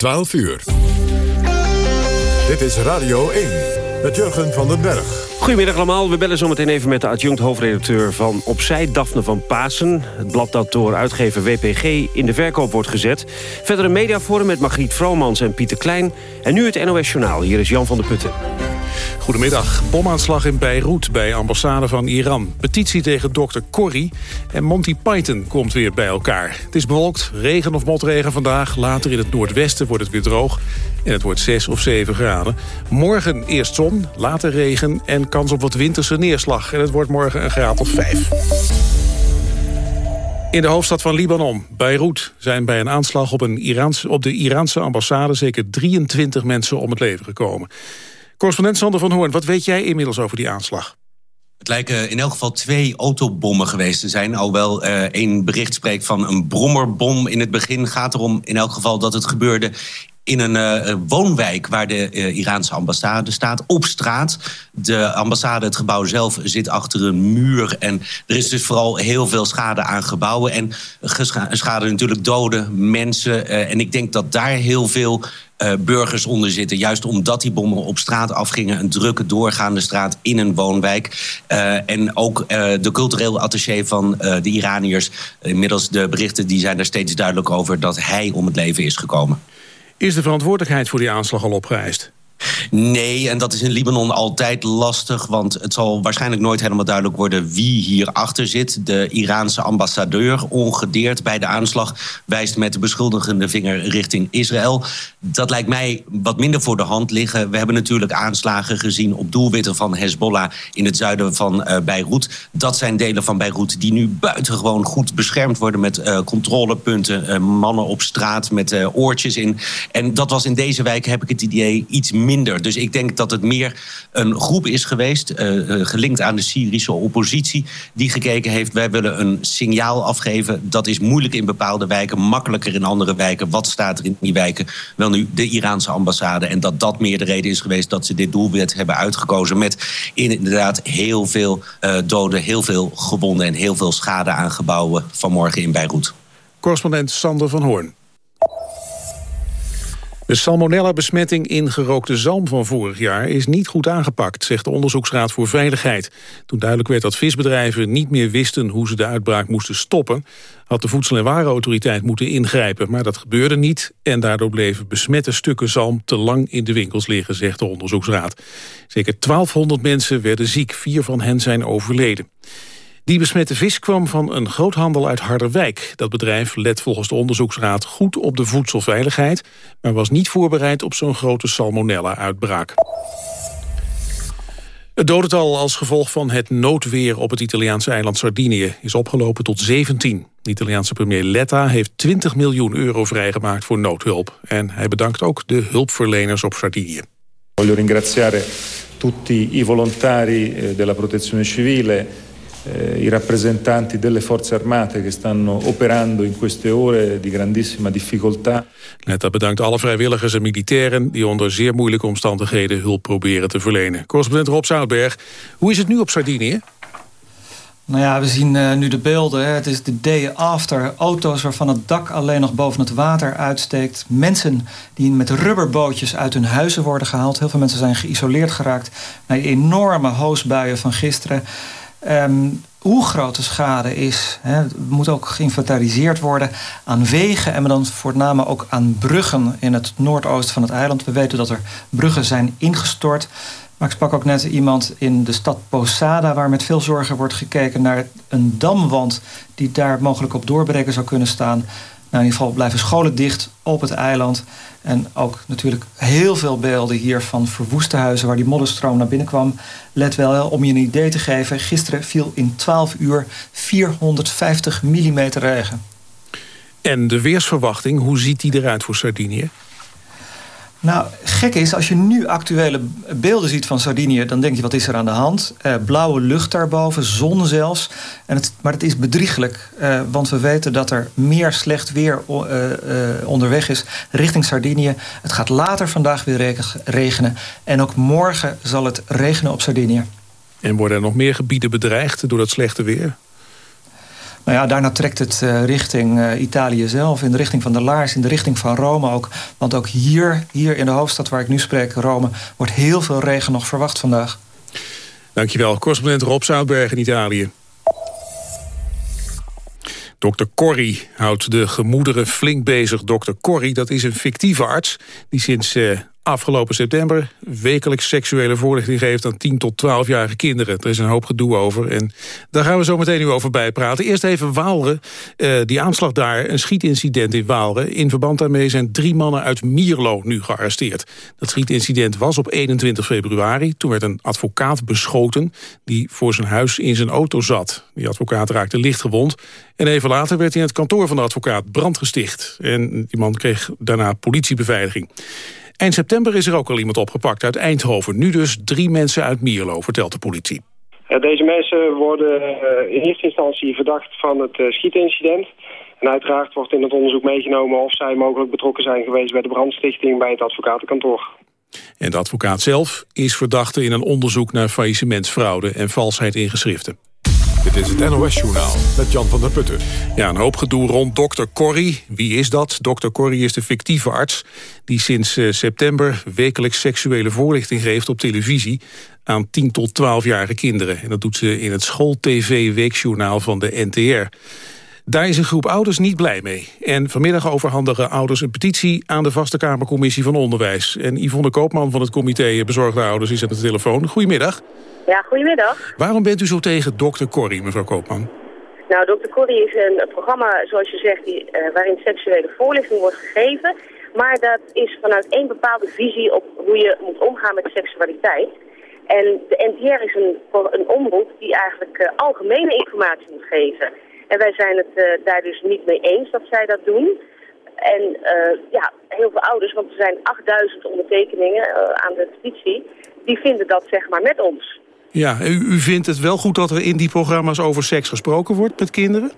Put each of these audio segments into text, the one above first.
12 uur. Dit is Radio 1 met Jurgen van den Berg. Goedemiddag allemaal. We bellen zometeen even met de adjunct hoofdredacteur van Opzij, Daphne van Pasen. Het blad dat door uitgever WPG in de verkoop wordt gezet. Verder een mediaforum met Margriet Vromans en Pieter Klein. En nu het NOS Journaal. Hier is Jan van der Putten. Goedemiddag. Bomaanslag in Beirut bij ambassade van Iran. Petitie tegen dokter Corrie. En Monty Python komt weer bij elkaar. Het is bewolkt, regen of motregen vandaag. Later in het noordwesten wordt het weer droog. En het wordt 6 of 7 graden. Morgen eerst zon, later regen en kans op wat winterse neerslag. En het wordt morgen een graad of 5. In de hoofdstad van Libanon, Beirut, zijn bij een aanslag op, een Iraans, op de Iraanse ambassade... zeker 23 mensen om het leven gekomen. Correspondent Sander van Hoorn, wat weet jij inmiddels over die aanslag? Het lijken in elk geval twee autobommen geweest te zijn. Alhoewel uh, één bericht spreekt van een brommerbom. In het begin gaat erom in elk geval dat het gebeurde in een uh, woonwijk waar de uh, Iraanse ambassade staat, op straat. De ambassade, het gebouw zelf, zit achter een muur. En er is dus vooral heel veel schade aan gebouwen. En schade natuurlijk doden, mensen. En ik denk dat daar heel veel uh, burgers onder zitten. Juist omdat die bommen op straat afgingen. Een drukke doorgaande straat in een woonwijk. Uh, en ook uh, de cultureel attaché van de Iraniërs. Inmiddels de berichten die zijn er steeds duidelijk over... dat hij om het leven is gekomen. Is de verantwoordelijkheid voor die aanslag al opgeëist? Nee, en dat is in Libanon altijd lastig... want het zal waarschijnlijk nooit helemaal duidelijk worden... wie hierachter zit. De Iraanse ambassadeur, ongedeerd bij de aanslag... wijst met de beschuldigende vinger richting Israël. Dat lijkt mij wat minder voor de hand liggen. We hebben natuurlijk aanslagen gezien op doelwitten van Hezbollah... in het zuiden van uh, Beirut. Dat zijn delen van Beirut die nu buitengewoon goed beschermd worden... met uh, controlepunten, uh, mannen op straat met oortjes in. En dat was in deze wijk, heb ik het idee, iets minder minder. Dus ik denk dat het meer een groep is geweest, uh, gelinkt aan de Syrische oppositie, die gekeken heeft, wij willen een signaal afgeven. Dat is moeilijk in bepaalde wijken, makkelijker in andere wijken. Wat staat er in die wijken? Wel nu, de Iraanse ambassade. En dat dat meer de reden is geweest dat ze dit doelwit hebben uitgekozen. Met inderdaad heel veel uh, doden, heel veel gewonden en heel veel schade aan gebouwen vanmorgen in Beirut. Correspondent Sander van Hoorn. De salmonella-besmetting in gerookte zalm van vorig jaar is niet goed aangepakt, zegt de Onderzoeksraad voor Veiligheid. Toen duidelijk werd dat visbedrijven niet meer wisten hoe ze de uitbraak moesten stoppen, had de Voedsel- en Warenautoriteit moeten ingrijpen. Maar dat gebeurde niet en daardoor bleven besmette stukken zalm te lang in de winkels liggen, zegt de Onderzoeksraad. Zeker 1200 mensen werden ziek, vier van hen zijn overleden. Die besmette vis kwam van een groothandel uit Harderwijk. Dat bedrijf let volgens de onderzoeksraad goed op de voedselveiligheid... maar was niet voorbereid op zo'n grote salmonella-uitbraak. Het dodental als gevolg van het noodweer op het Italiaanse eiland Sardinië is opgelopen tot 17. De Italiaanse premier Letta heeft 20 miljoen euro vrijgemaakt voor noodhulp. En hij bedankt ook de hulpverleners op Sardinië. Voglio ringraziare tutti i volontari eh, della protezione civile eh, i rappresentanti delle forze armate che stanno operando in queste ore di grandissima difficoltà. Netta bedankt alle vrijwilligers en militairen die onder zeer moeilijke omstandigheden hulp proberen te verlenen. Correspondent Rob Zoutberg, hoe is het nu op Sardinië? Nou ja, we zien uh, nu de beelden. Hè. Het is de day after. Auto's waarvan het dak alleen nog boven het water uitsteekt. Mensen die met rubberbootjes uit hun huizen worden gehaald. Heel veel mensen zijn geïsoleerd geraakt... na die enorme hoosbuien van gisteren. Um, hoe groot de schade is, hè, moet ook geïnventariseerd worden aan wegen en dan voornamelijk ook aan bruggen in het noordoosten van het eiland. We weten dat er bruggen zijn ingestort. Maar ik sprak ook net iemand in de stad Posada... waar met veel zorgen wordt gekeken naar een damwand... die daar mogelijk op doorbreken zou kunnen staan. Nou, in ieder geval blijven scholen dicht op het eiland. En ook natuurlijk heel veel beelden hier van verwoeste huizen... waar die modderstroom naar binnen kwam. Let wel, om je een idee te geven... gisteren viel in 12 uur 450 mm regen. En de weersverwachting, hoe ziet die eruit voor Sardinië? Nou, gek is, als je nu actuele beelden ziet van Sardinië... dan denk je, wat is er aan de hand? Uh, blauwe lucht daarboven, zon zelfs. En het, maar het is bedrieglijk, uh, want we weten dat er meer slecht weer uh, onderweg is... richting Sardinië. Het gaat later vandaag weer regenen. En ook morgen zal het regenen op Sardinië. En worden er nog meer gebieden bedreigd door dat slechte weer? Nou ja, daarna trekt het uh, richting uh, Italië zelf, in de richting van de Laars, in de richting van Rome ook. Want ook hier, hier in de hoofdstad waar ik nu spreek, Rome, wordt heel veel regen nog verwacht vandaag. Dankjewel, correspondent Rob Zoutberg in Italië. Dr. Corrie houdt de gemoederen flink bezig. Dr. Corrie, dat is een fictieve arts die sinds uh, afgelopen september wekelijks seksuele voorlichting geeft aan 10 tot 12-jarige kinderen. Er is een hoop gedoe over en daar gaan we zo meteen nu over bijpraten. Eerst even Waalre, uh, die aanslag daar, een schietincident in Waalre. In verband daarmee zijn drie mannen uit Mierlo nu gearresteerd. Dat schietincident was op 21 februari. Toen werd een advocaat beschoten die voor zijn huis in zijn auto zat. Die advocaat raakte licht gewond en even later werd in het kantoor van de advocaat brand gesticht. En die man kreeg daarna politiebeveiliging. Eind september is er ook al iemand opgepakt uit Eindhoven. Nu dus drie mensen uit Mierlo, vertelt de politie. Deze mensen worden eh, in eerste instantie verdacht van het eh, schietincident. En uiteraard wordt in het onderzoek meegenomen of zij mogelijk betrokken zijn geweest bij de brandstichting bij het advocatenkantoor. En de advocaat zelf is verdachte in een onderzoek naar faillissementsfraude en valsheid in geschriften. Dit is het NOS-journaal met Jan van der Putten. Ja, een hoop gedoe rond dokter Corrie. Wie is dat? Dokter Corrie is de fictieve arts... die sinds uh, september wekelijks seksuele voorlichting geeft op televisie... aan 10 tot 12-jarige kinderen. En dat doet ze in het school-tv-weekjournaal van de NTR. Daar is een groep ouders niet blij mee. En vanmiddag overhandigen ouders een petitie aan de Vaste Kamercommissie van Onderwijs. En Yvonne Koopman van het comité Bezorgde Ouders is aan de telefoon. Goedemiddag. Ja, goedemiddag. Waarom bent u zo tegen dokter Corrie, mevrouw Koopman? Nou, dokter Corrie is een programma, zoals je zegt, die, uh, waarin seksuele voorlichting wordt gegeven. Maar dat is vanuit één bepaalde visie op hoe je moet omgaan met seksualiteit. En de NTR is een, een omroep die eigenlijk uh, algemene informatie moet geven. En wij zijn het uh, daar dus niet mee eens dat zij dat doen. En ja, heel veel ouders, want er zijn 8000 ondertekeningen aan de petitie, die vinden dat zeg maar met ons. Ja, u, vindt het wel goed dat er in die programma's over seks gesproken wordt met kinderen?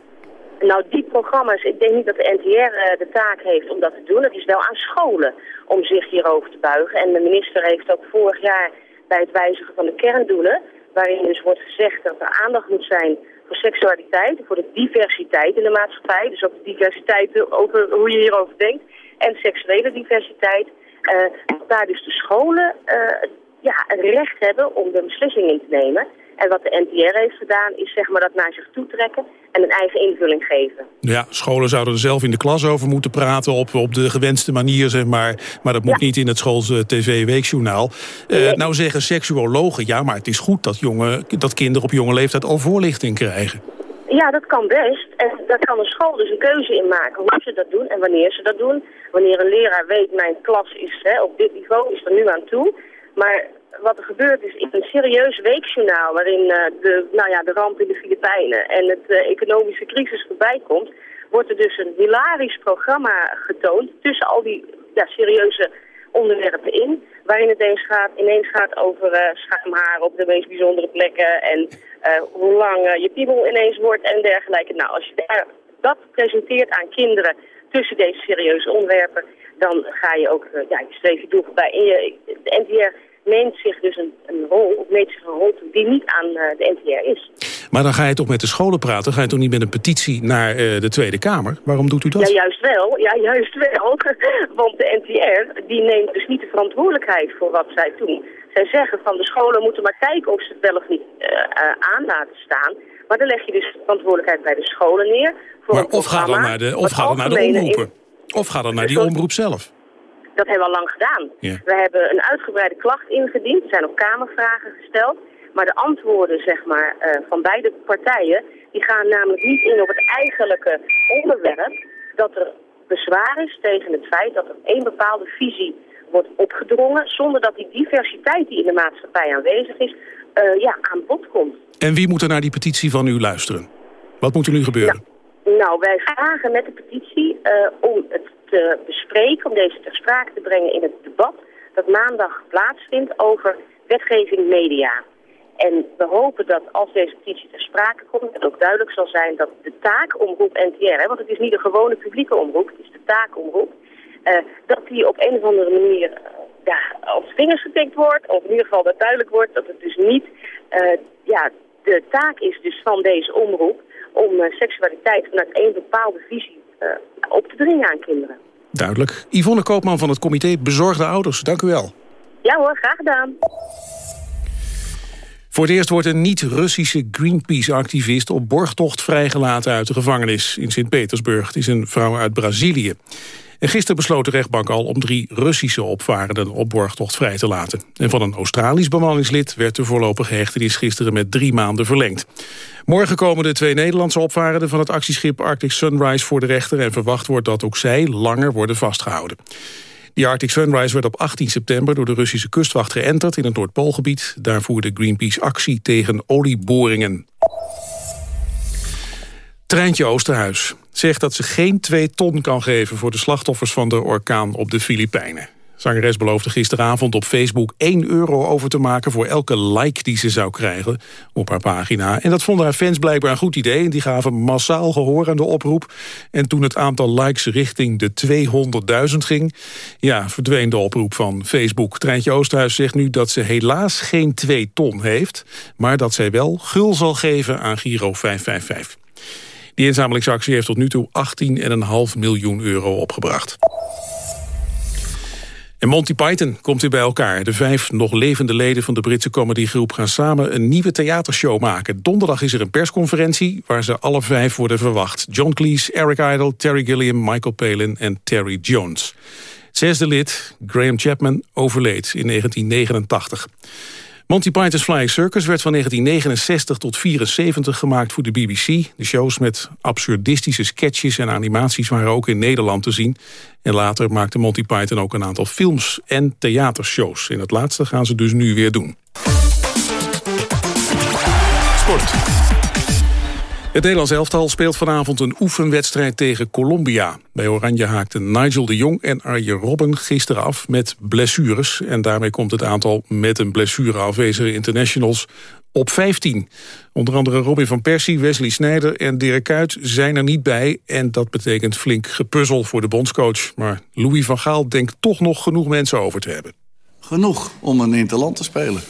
Nou, die programma's, ik denk niet dat de NTR uh, de taak heeft om dat te doen. Het is wel aan scholen om zich hierover te buigen. En de minister heeft ook vorig jaar bij het wijzigen van de kerndoelen... waarin dus wordt gezegd dat er aandacht moet zijn voor seksualiteit... voor de diversiteit in de maatschappij. Dus ook de diversiteit over hoe je hierover denkt. En seksuele diversiteit. Uh, daar dus de scholen uh, ja, een recht hebben om de beslissing in te nemen. En wat de NTR heeft gedaan is zeg maar dat naar zich toe trekken en een eigen invulling geven. Ja, scholen zouden er zelf in de klas over moeten praten op, op de gewenste manier, zeg maar. Maar dat moet niet in het schoolse tv-weekjournaal. Uh, Nou zeggen seksuologen, ja, maar het is goed dat, jongen, dat kinderen op jonge leeftijd al voorlichting krijgen. Ja, dat kan best. En daar kan een school dus een keuze in maken hoe ze dat doen en wanneer ze dat doen. Wanneer een leraar weet, mijn klas is hè, op dit niveau, is er nu aan toe maar wat er gebeurt is in een serieus weekjournaal... waarin uh, de, nou ja, de ramp in de Filipijnen en het uh, economische crisis voorbij komt... wordt er dus een hilarisch programma getoond tussen al die ja, serieuze onderwerpen in... waarin het ineens gaat, ineens gaat over uh, schaamhaar op de meest bijzondere plekken... en hoe lang je piemel ineens wordt en dergelijke. Nou, als je daar dat presenteert aan kinderen tussen deze serieuze onderwerpen dan ga je ook, uh, ja, je streef je doel voorbij. En je, de NTR neemt zich dus een, een rol, of neemt zich een rol toe die niet aan uh, de NTR is. Maar dan ga je toch met de scholen praten? Ga je toch niet met een petitie naar uh, de Tweede Kamer? Waarom doet u dat? Ja, juist wel. Ja, juist wel. Want de NTR die neemt dus niet de verantwoordelijkheid voor wat zij doen. Zij zeggen van de scholen moeten maar kijken of ze het wel of niet aan laten staan. Maar dan leg je dus de verantwoordelijkheid bij de scholen neer. Voor maar of ga dan naar de, of ga dan naar de omroepen? Of gaat dat naar die omroep zelf? Dat hebben we al lang gedaan. We hebben een uitgebreide klacht ingediend. Er zijn ook kamervragen gesteld. Maar de antwoorden zeg maar, uh, van beide partijen... die gaan namelijk niet in op het eigenlijke onderwerp... dat er bezwaar is tegen het feit dat er één bepaalde visie wordt opgedrongen... zonder dat die diversiteit die in de maatschappij aanwezig is... Uh, ja, aan bod komt. En wie moet er naar die petitie van u luisteren? Wat moet er nu gebeuren? Nou, wij vragen met de petitie uh, om het te bespreken, om deze ter sprake te brengen in het debat dat maandag plaatsvindt over wetgeving media. En we hopen dat als deze petitie ter sprake komt, het ook duidelijk zal zijn dat de taakomroep NTR, want het is niet een gewone publieke omroep, het is de taakomroep, uh, dat die op een of andere manier uh, ja, vingers getikt wordt, of in ieder geval dat duidelijk wordt dat het dus niet, ja, de taak is dus van deze omroep om seksualiteit vanuit één bepaalde visie op te dringen aan kinderen. Duidelijk. Yvonne Koopman van het comité Bezorgde Ouders, dank u wel. Ja hoor, graag gedaan. Voor het eerst wordt een niet-Russische Greenpeace-activist op borgtocht vrijgelaten uit de gevangenis in Sint-Petersburg. Het is een vrouw uit Brazilië. En gisteren besloot de rechtbank al om drie Russische opvarenden op borgtocht vrij te laten. En van een Australisch bemanningslid werd de voorlopige hechtenis gisteren met drie maanden verlengd. Morgen komen de twee Nederlandse opvarenden van het actieschip Arctic Sunrise voor de rechter en verwacht wordt dat ook zij langer worden vastgehouden. Die Arctic Sunrise werd op 18 september door de Russische kustwacht geënterd in het Noordpoolgebied. Daar voerde Greenpeace actie tegen olieboringen. Treintje Oosterhuis zegt dat ze geen 2 ton kan geven... voor de slachtoffers van de orkaan op de Filipijnen. Zangeres beloofde gisteravond op Facebook 1 euro over te maken... voor elke like die ze zou krijgen op haar pagina. En dat vonden haar fans blijkbaar een goed idee. En die gaven massaal gehoor aan de oproep. En toen het aantal likes richting de 200.000 ging... ja, verdween de oproep van Facebook. Treintje Oosterhuis zegt nu dat ze helaas geen 2 ton heeft... maar dat zij wel gul zal geven aan Giro 555. Die inzamelingsactie heeft tot nu toe 18,5 miljoen euro opgebracht. En Monty Python komt weer bij elkaar. De vijf nog levende leden van de Britse comedygroep gaan samen een nieuwe theatershow maken. Donderdag is er een persconferentie waar ze alle vijf worden verwacht. John Cleese, Eric Idle, Terry Gilliam, Michael Palin en Terry Jones. zesde lid, Graham Chapman, overleed in 1989. Monty Python's Flying Circus werd van 1969 tot 74 gemaakt voor de BBC. De shows met absurdistische sketches en animaties waren ook in Nederland te zien. En later maakte Monty Python ook een aantal films en theatershows. In het laatste gaan ze dus nu weer doen. Sport. Het Nederlands elftal speelt vanavond een oefenwedstrijd tegen Colombia. Bij Oranje haakten Nigel de Jong en Arjen Robben gisteren af met blessures. En daarmee komt het aantal met een blessure afwezige internationals op 15. Onder andere Robin van Persie, Wesley Sneijder en Dirk Kuyt zijn er niet bij. En dat betekent flink gepuzzel voor de bondscoach. Maar Louis van Gaal denkt toch nog genoeg mensen over te hebben. Genoeg om een interland te spelen.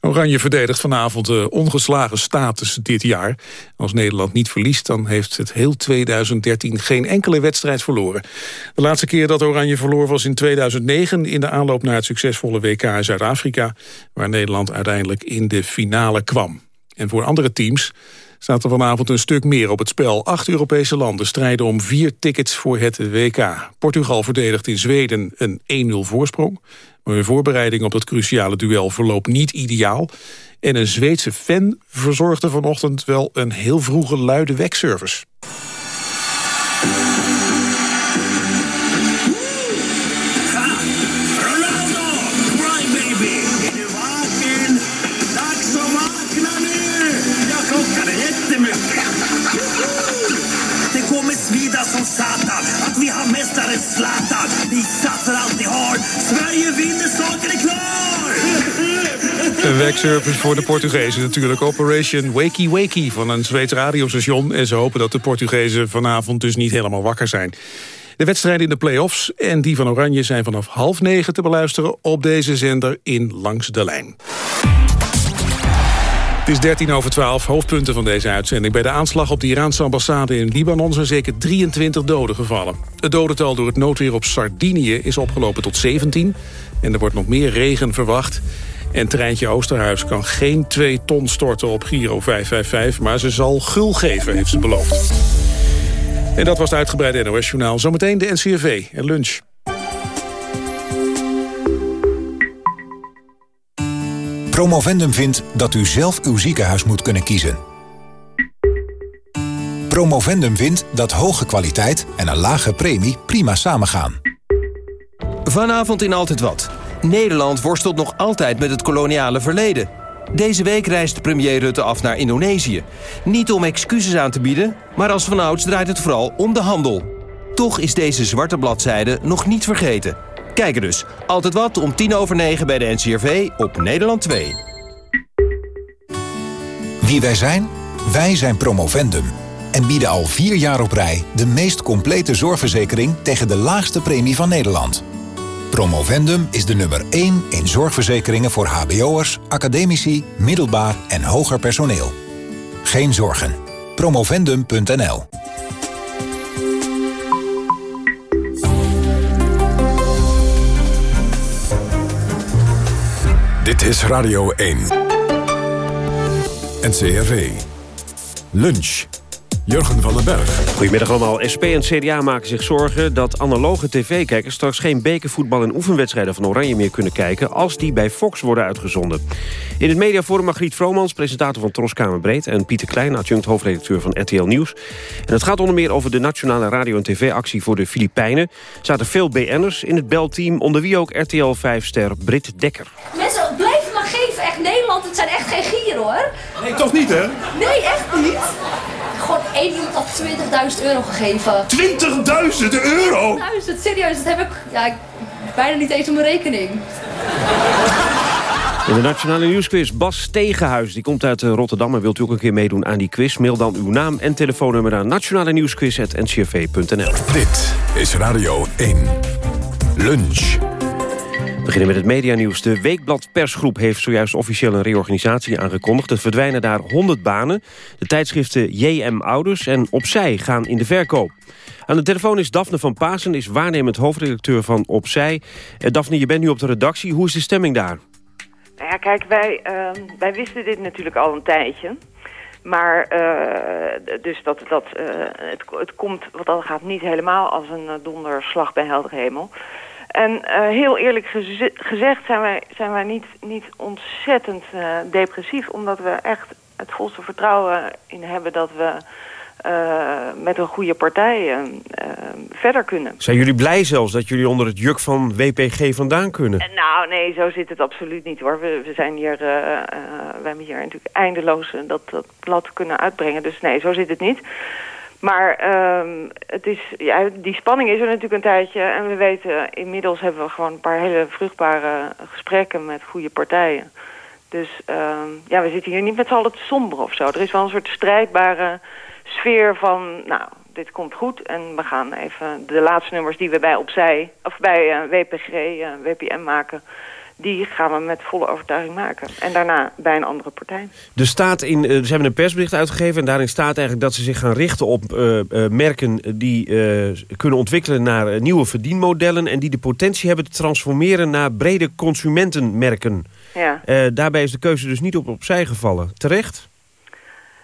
Oranje verdedigt vanavond de ongeslagen status dit jaar. Als Nederland niet verliest, dan heeft het heel 2013 geen enkele wedstrijd verloren. De laatste keer dat Oranje verloor was in 2009... in de aanloop naar het succesvolle WK in Zuid-Afrika... waar Nederland uiteindelijk in de finale kwam. En voor andere teams staat er vanavond een stuk meer op het spel. Acht Europese landen strijden om vier tickets voor het WK. Portugal verdedigt in Zweden een 1-0 voorsprong. Maar hun voorbereiding op dat cruciale duel verloopt niet ideaal. En een Zweedse fan verzorgde vanochtend wel een heel vroege luide wekservice. Een wegservice voor de Portugezen natuurlijk. Operation Wakey Wakey van een Zweeds radiostation. En ze hopen dat de Portugezen vanavond dus niet helemaal wakker zijn. De wedstrijden in de play-offs en die van Oranje zijn vanaf half negen te beluisteren... op deze zender in Langs de Lijn. Het is 13 over 12, hoofdpunten van deze uitzending. Bij de aanslag op de Iraanse ambassade in Libanon zijn zeker 23 doden gevallen. Het dodental door het noodweer op Sardinië is opgelopen tot 17. En er wordt nog meer regen verwacht. En Treintje Oosterhuis kan geen 2 ton storten op Giro 555... maar ze zal gul geven, heeft ze beloofd. En dat was het uitgebreide NOS-journaal. Zometeen de NCRV en lunch. Promovendum vindt dat u zelf uw ziekenhuis moet kunnen kiezen. Promovendum vindt dat hoge kwaliteit en een lage premie prima samengaan. Vanavond in Altijd Wat. Nederland worstelt nog altijd met het koloniale verleden. Deze week reist premier Rutte af naar Indonesië. Niet om excuses aan te bieden, maar als vanouds draait het vooral om de handel. Toch is deze zwarte bladzijde nog niet vergeten. Kijken dus. Altijd wat om tien over negen bij de NCRV op Nederland 2. Wie wij zijn? Wij zijn Promovendum. En bieden al vier jaar op rij de meest complete zorgverzekering tegen de laagste premie van Nederland. Promovendum is de nummer 1 in zorgverzekeringen voor hbo'ers, academici, middelbaar en hoger personeel. Geen zorgen. Promovendum.nl Dit is Radio 1. NCRV. Lunch. Jurgen van den Berg. Goedemiddag allemaal. SP en CDA maken zich zorgen dat analoge tv-kijkers... straks geen bekervoetbal en oefenwedstrijden van Oranje meer kunnen kijken... als die bij Fox worden uitgezonden. In het mediaforum Margriet Vromans, presentator van Troskamer Breed... en Pieter Klein, adjunct hoofdredacteur van RTL Nieuws. En het gaat onder meer over de nationale radio- en tv-actie voor de Filipijnen. Er zaten veel BN'ers in het belteam, onder wie ook RTL 5-ster Brit Dekker. Mensen, blijf maar geven. Echt Nederland, het zijn echt geen gieren hoor. Nee, toch niet, hè? Nee, echt niet. Gewoon één iemand had 20.000 euro gegeven. 20.000 euro? 20.000, serieus, dat heb ik ja, ik- bijna niet eens op mijn rekening. In de Nationale Nieuwsquiz Bas Tegenhuis. Die komt uit eh, Rotterdam en wilt u ook een keer meedoen aan die quiz? Mail dan uw naam en telefoonnummer naar nationale nieuwsquiz.ncrv.nl. Dit is Radio 1. Lunch. We beginnen met het medianieuws. De Weekblad Persgroep heeft zojuist officieel een reorganisatie aangekondigd. Er verdwijnen daar 100 banen. De tijdschriften JM Ouders en Opzij gaan in de verkoop. Aan de telefoon is Daphne van Pasen, is waarnemend hoofdredacteur van Opzij. Eh, Daphne, je bent nu op de redactie. Hoe is de stemming daar? Nou ja, kijk, wij, ehm, wij wisten dit natuurlijk al een tijdje. Maar, eh, dus dat, dat, eh, het, het komt, wat dat gaat, niet helemaal als een eh, donderslag bij helder hemel. En eh, heel eerlijk geze- gezegd zijn wij, zijn wij niet, niet ontzettend eh, depressief. Omdat we echt het volste vertrouwen in hebben dat we eh, met een goede partij verder kunnen. Zijn jullie blij zelfs dat jullie onder het juk van WPG vandaan kunnen? Nou, nee, zo zit het absoluut niet hoor. We, we zijn hier, we hebben hier natuurlijk eindeloos dat, dat blad kunnen uitbrengen. Dus nee, zo zit het niet. Maar ehm, het is, ja, die spanning is er natuurlijk een tijdje. En we weten, inmiddels hebben we gewoon een paar hele vruchtbare gesprekken met goede partijen. Dus ehm, ja, we zitten hier niet met z'n allen te somber of zo. Er is wel een soort strijdbare sfeer van, nou, dit komt goed. En we gaan even de laatste nummers die we bij opzij, of bij eh, WPG, eh, WPM maken, die gaan we met volle overtuiging maken. En daarna bij een andere partij. Er staat in, eh, ze hebben een persbericht uitgegeven... en daarin staat eigenlijk dat ze zich gaan richten op eh, eh, merken... die kunnen ontwikkelen naar nieuwe verdienmodellen... en die de potentie hebben te transformeren naar brede consumentenmerken. Ja. Daarbij is de keuze dus niet op opzij gevallen. Terecht?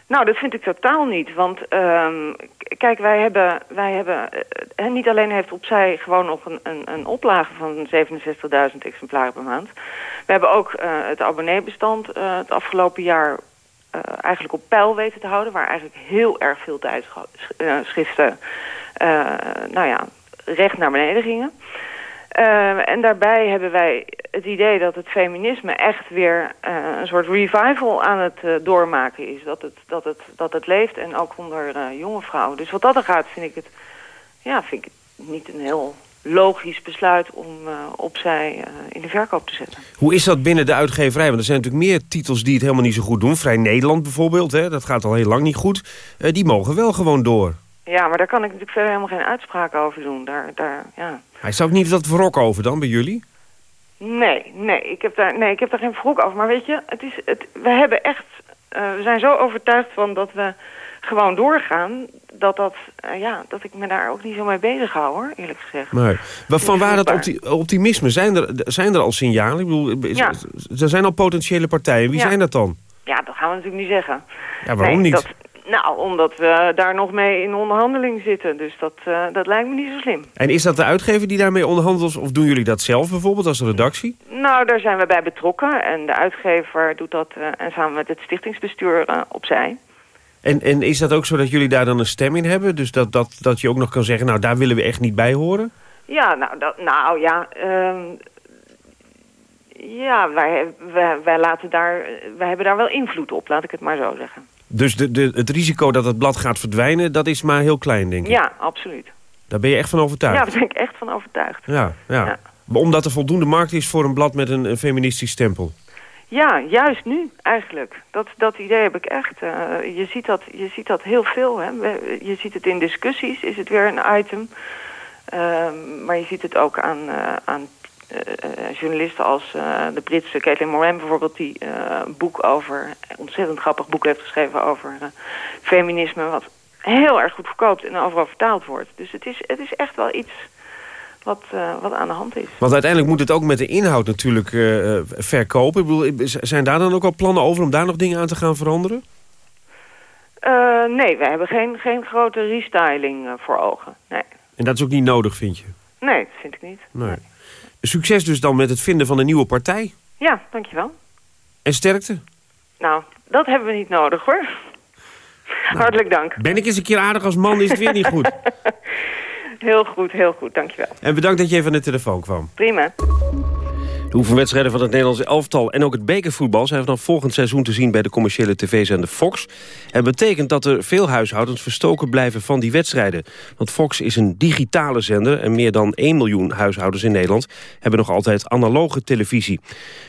Nou, dat vind ik totaal niet. Want ehm, kijk, wij hebben, wij hebben eh, niet alleen heeft opzij gewoon nog een, een, een oplage van 67.000 exemplaren per maand. We hebben ook eh, het abonneebestand eh, het afgelopen jaar eigenlijk op peil weten te houden. Waar eigenlijk heel erg veel tijdschriften, nou ja, recht naar beneden gingen. Eh, en daarbij hebben wij het idee dat het feminisme echt weer eh, een soort revival aan het eh, doormaken is. Dat het, dat, het, dat het leeft en ook onder eh, jonge vrouwen. Dus wat dat er gaat vind ik het, ja, vind ik niet een heel logisch besluit om opzij in de verkoop te zetten. Hoe is dat binnen de uitgeverij? Want er zijn natuurlijk meer titels die het helemaal niet zo goed doen. Vrij Nederland bijvoorbeeld, hè, dat gaat al heel lang niet goed. Die mogen wel gewoon door. Ja, maar daar kan ik natuurlijk verder helemaal geen uitspraken over doen. Daar, daar, ja. Hij zou ook niet wat wrok over dan bij jullie? Nee, nee ik, heb daar, nee, ik heb daar geen wrok over. Maar weet je, het is, het, we hebben echt... eh, we zijn zo overtuigd van dat we gewoon doorgaan... dat, dat, eh, ja, dat ik me daar ook niet zo mee bezig hou, hoor, eerlijk gezegd. Nee. Maar van waar dat opti- optimisme? Zijn er, zijn er al signalen? Ik bedoel, Ja. er zijn al potentiële partijen. Wie Ja. zijn dat dan? Ja, dat gaan we natuurlijk niet zeggen. Ja, waarom Nee, niet? dat- nou, omdat we daar nog mee in onderhandeling zitten. Dus dat, eh, dat lijkt me niet zo slim. En is dat de uitgever die daarmee onderhandelt? Of doen jullie dat zelf bijvoorbeeld als redactie? Nou, daar zijn we bij betrokken. En de uitgever doet dat eh, en samen met het stichtingsbestuur eh, opzij. En, en is dat ook zo dat jullie daar dan een stem in hebben? Dus dat, dat, dat je ook nog kan zeggen, nou daar willen we echt niet bij horen? Ja, nou, dat, nou ja... ehm, ja, wij, wij, wij, laten daar, wij hebben daar wel invloed op, laat ik het maar zo zeggen. Dus de, de, het risico dat het blad gaat verdwijnen, dat is maar heel klein, denk ik. Ja, absoluut. Daar ben je echt van overtuigd? Ja, daar ben ik echt van overtuigd. Ja, ja. Omdat er voldoende markt is voor een blad met een, een feministisch stempel. Ja, juist nu eigenlijk. Dat, dat idee heb ik echt. eh, je, ziet dat, je ziet dat heel veel. Hè. Je ziet het in discussies, is het weer een item. Ehm, maar je ziet het ook aan, eh, aan journalisten als de Britse Caitlin Moran bijvoorbeeld... die een boek over, een ontzettend grappig boek heeft geschreven over feminisme... wat heel erg goed verkoopt en overal vertaald wordt. Dus het is, het is echt wel iets wat, wat aan de hand is. Want uiteindelijk moet het ook met de inhoud natuurlijk verkopen. Ik bedoel, zijn daar dan ook al plannen over om daar nog dingen aan te gaan veranderen? Uh, nee, wij hebben geen, geen grote restyling voor ogen. Nee. En dat is ook niet nodig, vind je? Nee, dat vind ik niet. Nee. Succes dus dan met het vinden van een nieuwe partij. Ja, dankjewel. En sterkte? Nou, dat hebben we niet nodig hoor. Nou, Hartelijk dank. Ben ik eens een keer aardig als man, is het weer niet goed. heel goed, heel goed, dankjewel. En bedankt dat je even aan de telefoon kwam. Prima. De oefenwedstrijden van het Nederlandse elftal en ook het bekervoetbal... zijn vanaf volgend seizoen te zien bij de commerciële tv-zender Fox. Het betekent dat er veel huishoudens verstoken blijven van die wedstrijden. Want Fox is een digitale zender... en meer dan 1 miljoen huishoudens in Nederland... hebben nog altijd analoge televisie.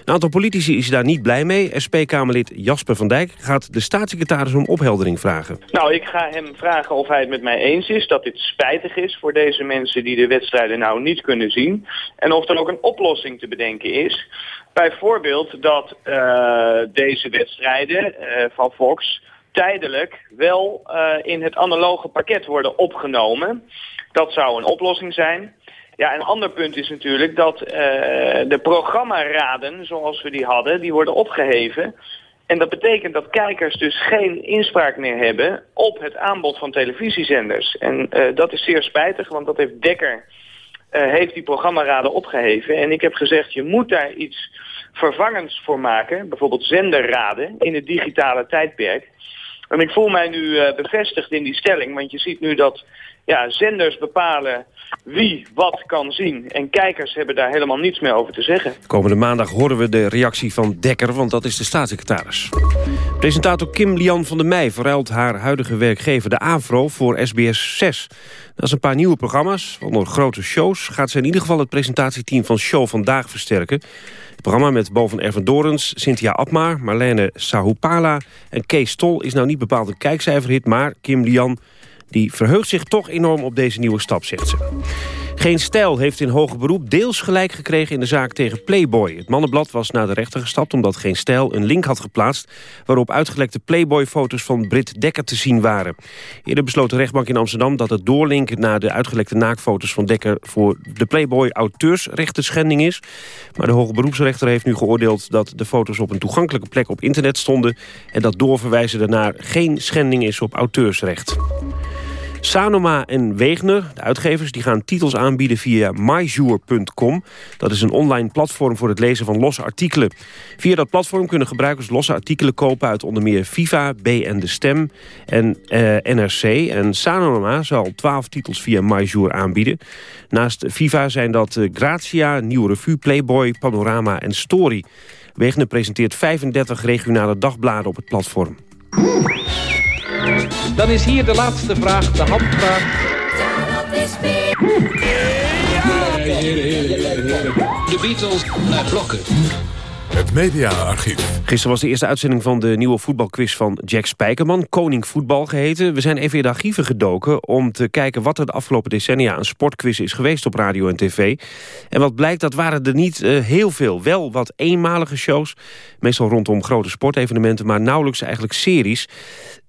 Een aantal politici is daar niet blij mee. SP-Kamerlid Jasper van Dijk gaat de staatssecretaris om opheldering vragen. Nou, ik ga hem vragen of hij het met mij eens is... dat dit spijtig is voor deze mensen die de wedstrijden nou niet kunnen zien... en of er ook een oplossing te bedenken is. Bijvoorbeeld dat uh, deze wedstrijden uh, van Fox tijdelijk wel uh, in het analoge pakket worden opgenomen. Dat zou een oplossing zijn. Ja, een ander punt is natuurlijk dat de programmaraden, zoals we die hadden, die worden opgeheven. En dat betekent dat kijkers dus geen inspraak meer hebben op het aanbod van televisiezenders. En dat is zeer spijtig, want dat heeft Dekker heeft die programmaraden opgeheven. En ik heb gezegd, je moet daar iets vervangends voor maken. Bijvoorbeeld zenderraden in het digitale tijdperk. En ik voel mij nu uh, bevestigd in die stelling. Want je ziet nu dat ja, zenders bepalen wie wat kan zien. En kijkers hebben daar helemaal niets meer over te zeggen. Komende maandag horen we de reactie van Dekker, want dat is de staatssecretaris. Presentator Kim Lian van der Meij verruilt haar huidige werkgever de AVRO voor SBS 6. Dat is een paar nieuwe programma's, onder grote shows... gaat ze in ieder geval het presentatieteam van Show Vandaag versterken. Het programma met boven Ervan Dorens, Cynthia Abmar, Marlene Sahupala en Kees Tol... is nou niet bepaald een kijkcijferhit, maar Kim Lian die verheugt zich toch enorm op deze nieuwe stap, zegt ze. Geen Stijl heeft in hoger beroep deels gelijk gekregen in de zaak tegen Playboy. Het mannenblad was naar de rechter gestapt omdat Geen Stijl een link had geplaatst... waarop uitgelekte Playboy-foto's van Brit Dekker te zien waren. Eerder besloot de rechtbank in Amsterdam dat het doorlinken... naar de uitgelekte naakfoto's van Dekker voor de Playboy auteursrechten schending is. Maar de hoge beroepsrechter heeft nu geoordeeld dat de foto's op een toegankelijke plek op internet stonden... en dat doorverwijzen daarnaar geen schending is op auteursrecht. Sanoma en Wegener, de uitgevers, die gaan titels aanbieden via myjour.com. Dat is een online platform voor het lezen van losse artikelen. Via dat platform kunnen gebruikers losse artikelen kopen... uit onder meer Viva, BN De Stem en eh, NRC. En Sanoma zal 12 titels via myjour aanbieden. Naast Viva zijn dat uh, Grazia, Nieuwe Revue, Playboy, Panorama en Story. Wegener presenteert 35 regionale dagbladen op het platform. Dan is hier de laatste vraag, de handvraag. De Beatles naar blokken. Het mediaarchief. Gisteren was de eerste uitzending van de nieuwe voetbalquiz van Jack Spijkerman. Koning Voetbal geheten. We zijn even in de archieven gedoken om te kijken wat er de afgelopen decennia een sportquiz is geweest op radio en tv. En wat blijkt, dat waren er niet uh, heel veel. Wel wat eenmalige shows, meestal rondom grote sportevenementen, maar nauwelijks eigenlijk series.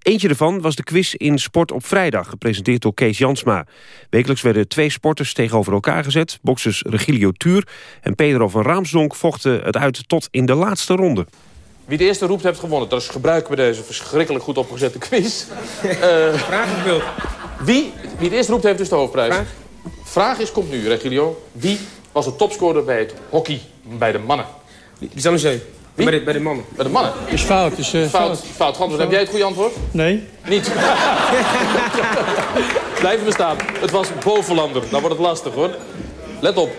Eentje ervan was de quiz in Sport op Vrijdag, gepresenteerd door Kees Jansma. Wekelijks werden twee sporters tegenover elkaar gezet. Boxers Regilio Tuur en Pedro van Raamsdonk vochten het uit tot in de laatste ronde. Wie de eerste roept, heeft gewonnen. Dat is gebruik bij deze verschrikkelijk goed opgezette quiz. uh, Vraag beeld. Wie, wie het eerst roept, heeft dus de hoofdprijs. Vraag, Vraag is, komt nu, Regilio. Wie was de topscorer bij het hockey bij de mannen? Lisanne Zee. Bij de, bij de mannen. Bij de mannen? Is fout. Is, uh, fout. Fout. fout. Heb jij het goede antwoord? Nee. Niet? Blijven we staan. Het was Bovenlander. Dan wordt het lastig hoor. Let op.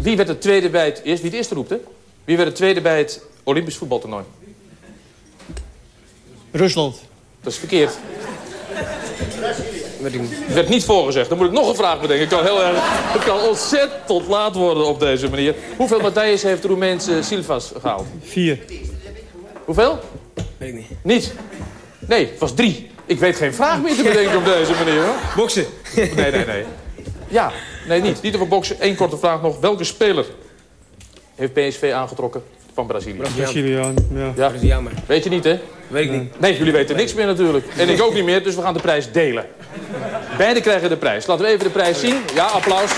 Wie werd de tweede bij het... Eerst wie het eerste roept, hè? Wie werd de tweede bij het Olympisch voetbaltoernooi? Rusland. Dat is verkeerd. Het werd niet voorgezegd. Dan moet ik nog een vraag bedenken. Het kan, heel erg, het kan ontzettend laat worden op deze manier. Hoeveel medailles heeft Roemeens Silvas gehaald? Vier. Hoeveel? Weet ik niet. Niet? Nee, het was drie. Ik weet geen vraag meer te bedenken op deze manier. Hoor. Boksen. Nee, nee, nee. Ja, nee, niet. Niet over boksen. Eén korte vraag nog. Welke speler heeft PSV aangetrokken van Brazilië? Braziliaan, ja. Ja? Braziliaan, maar. Weet je niet, hè? Weet ik niet. Nee, jullie weten niks meer natuurlijk. En ik ook niet meer, dus we gaan de prijs delen. Beiden krijgen de prijs. Laten we even de prijs zien. Ja, applaus.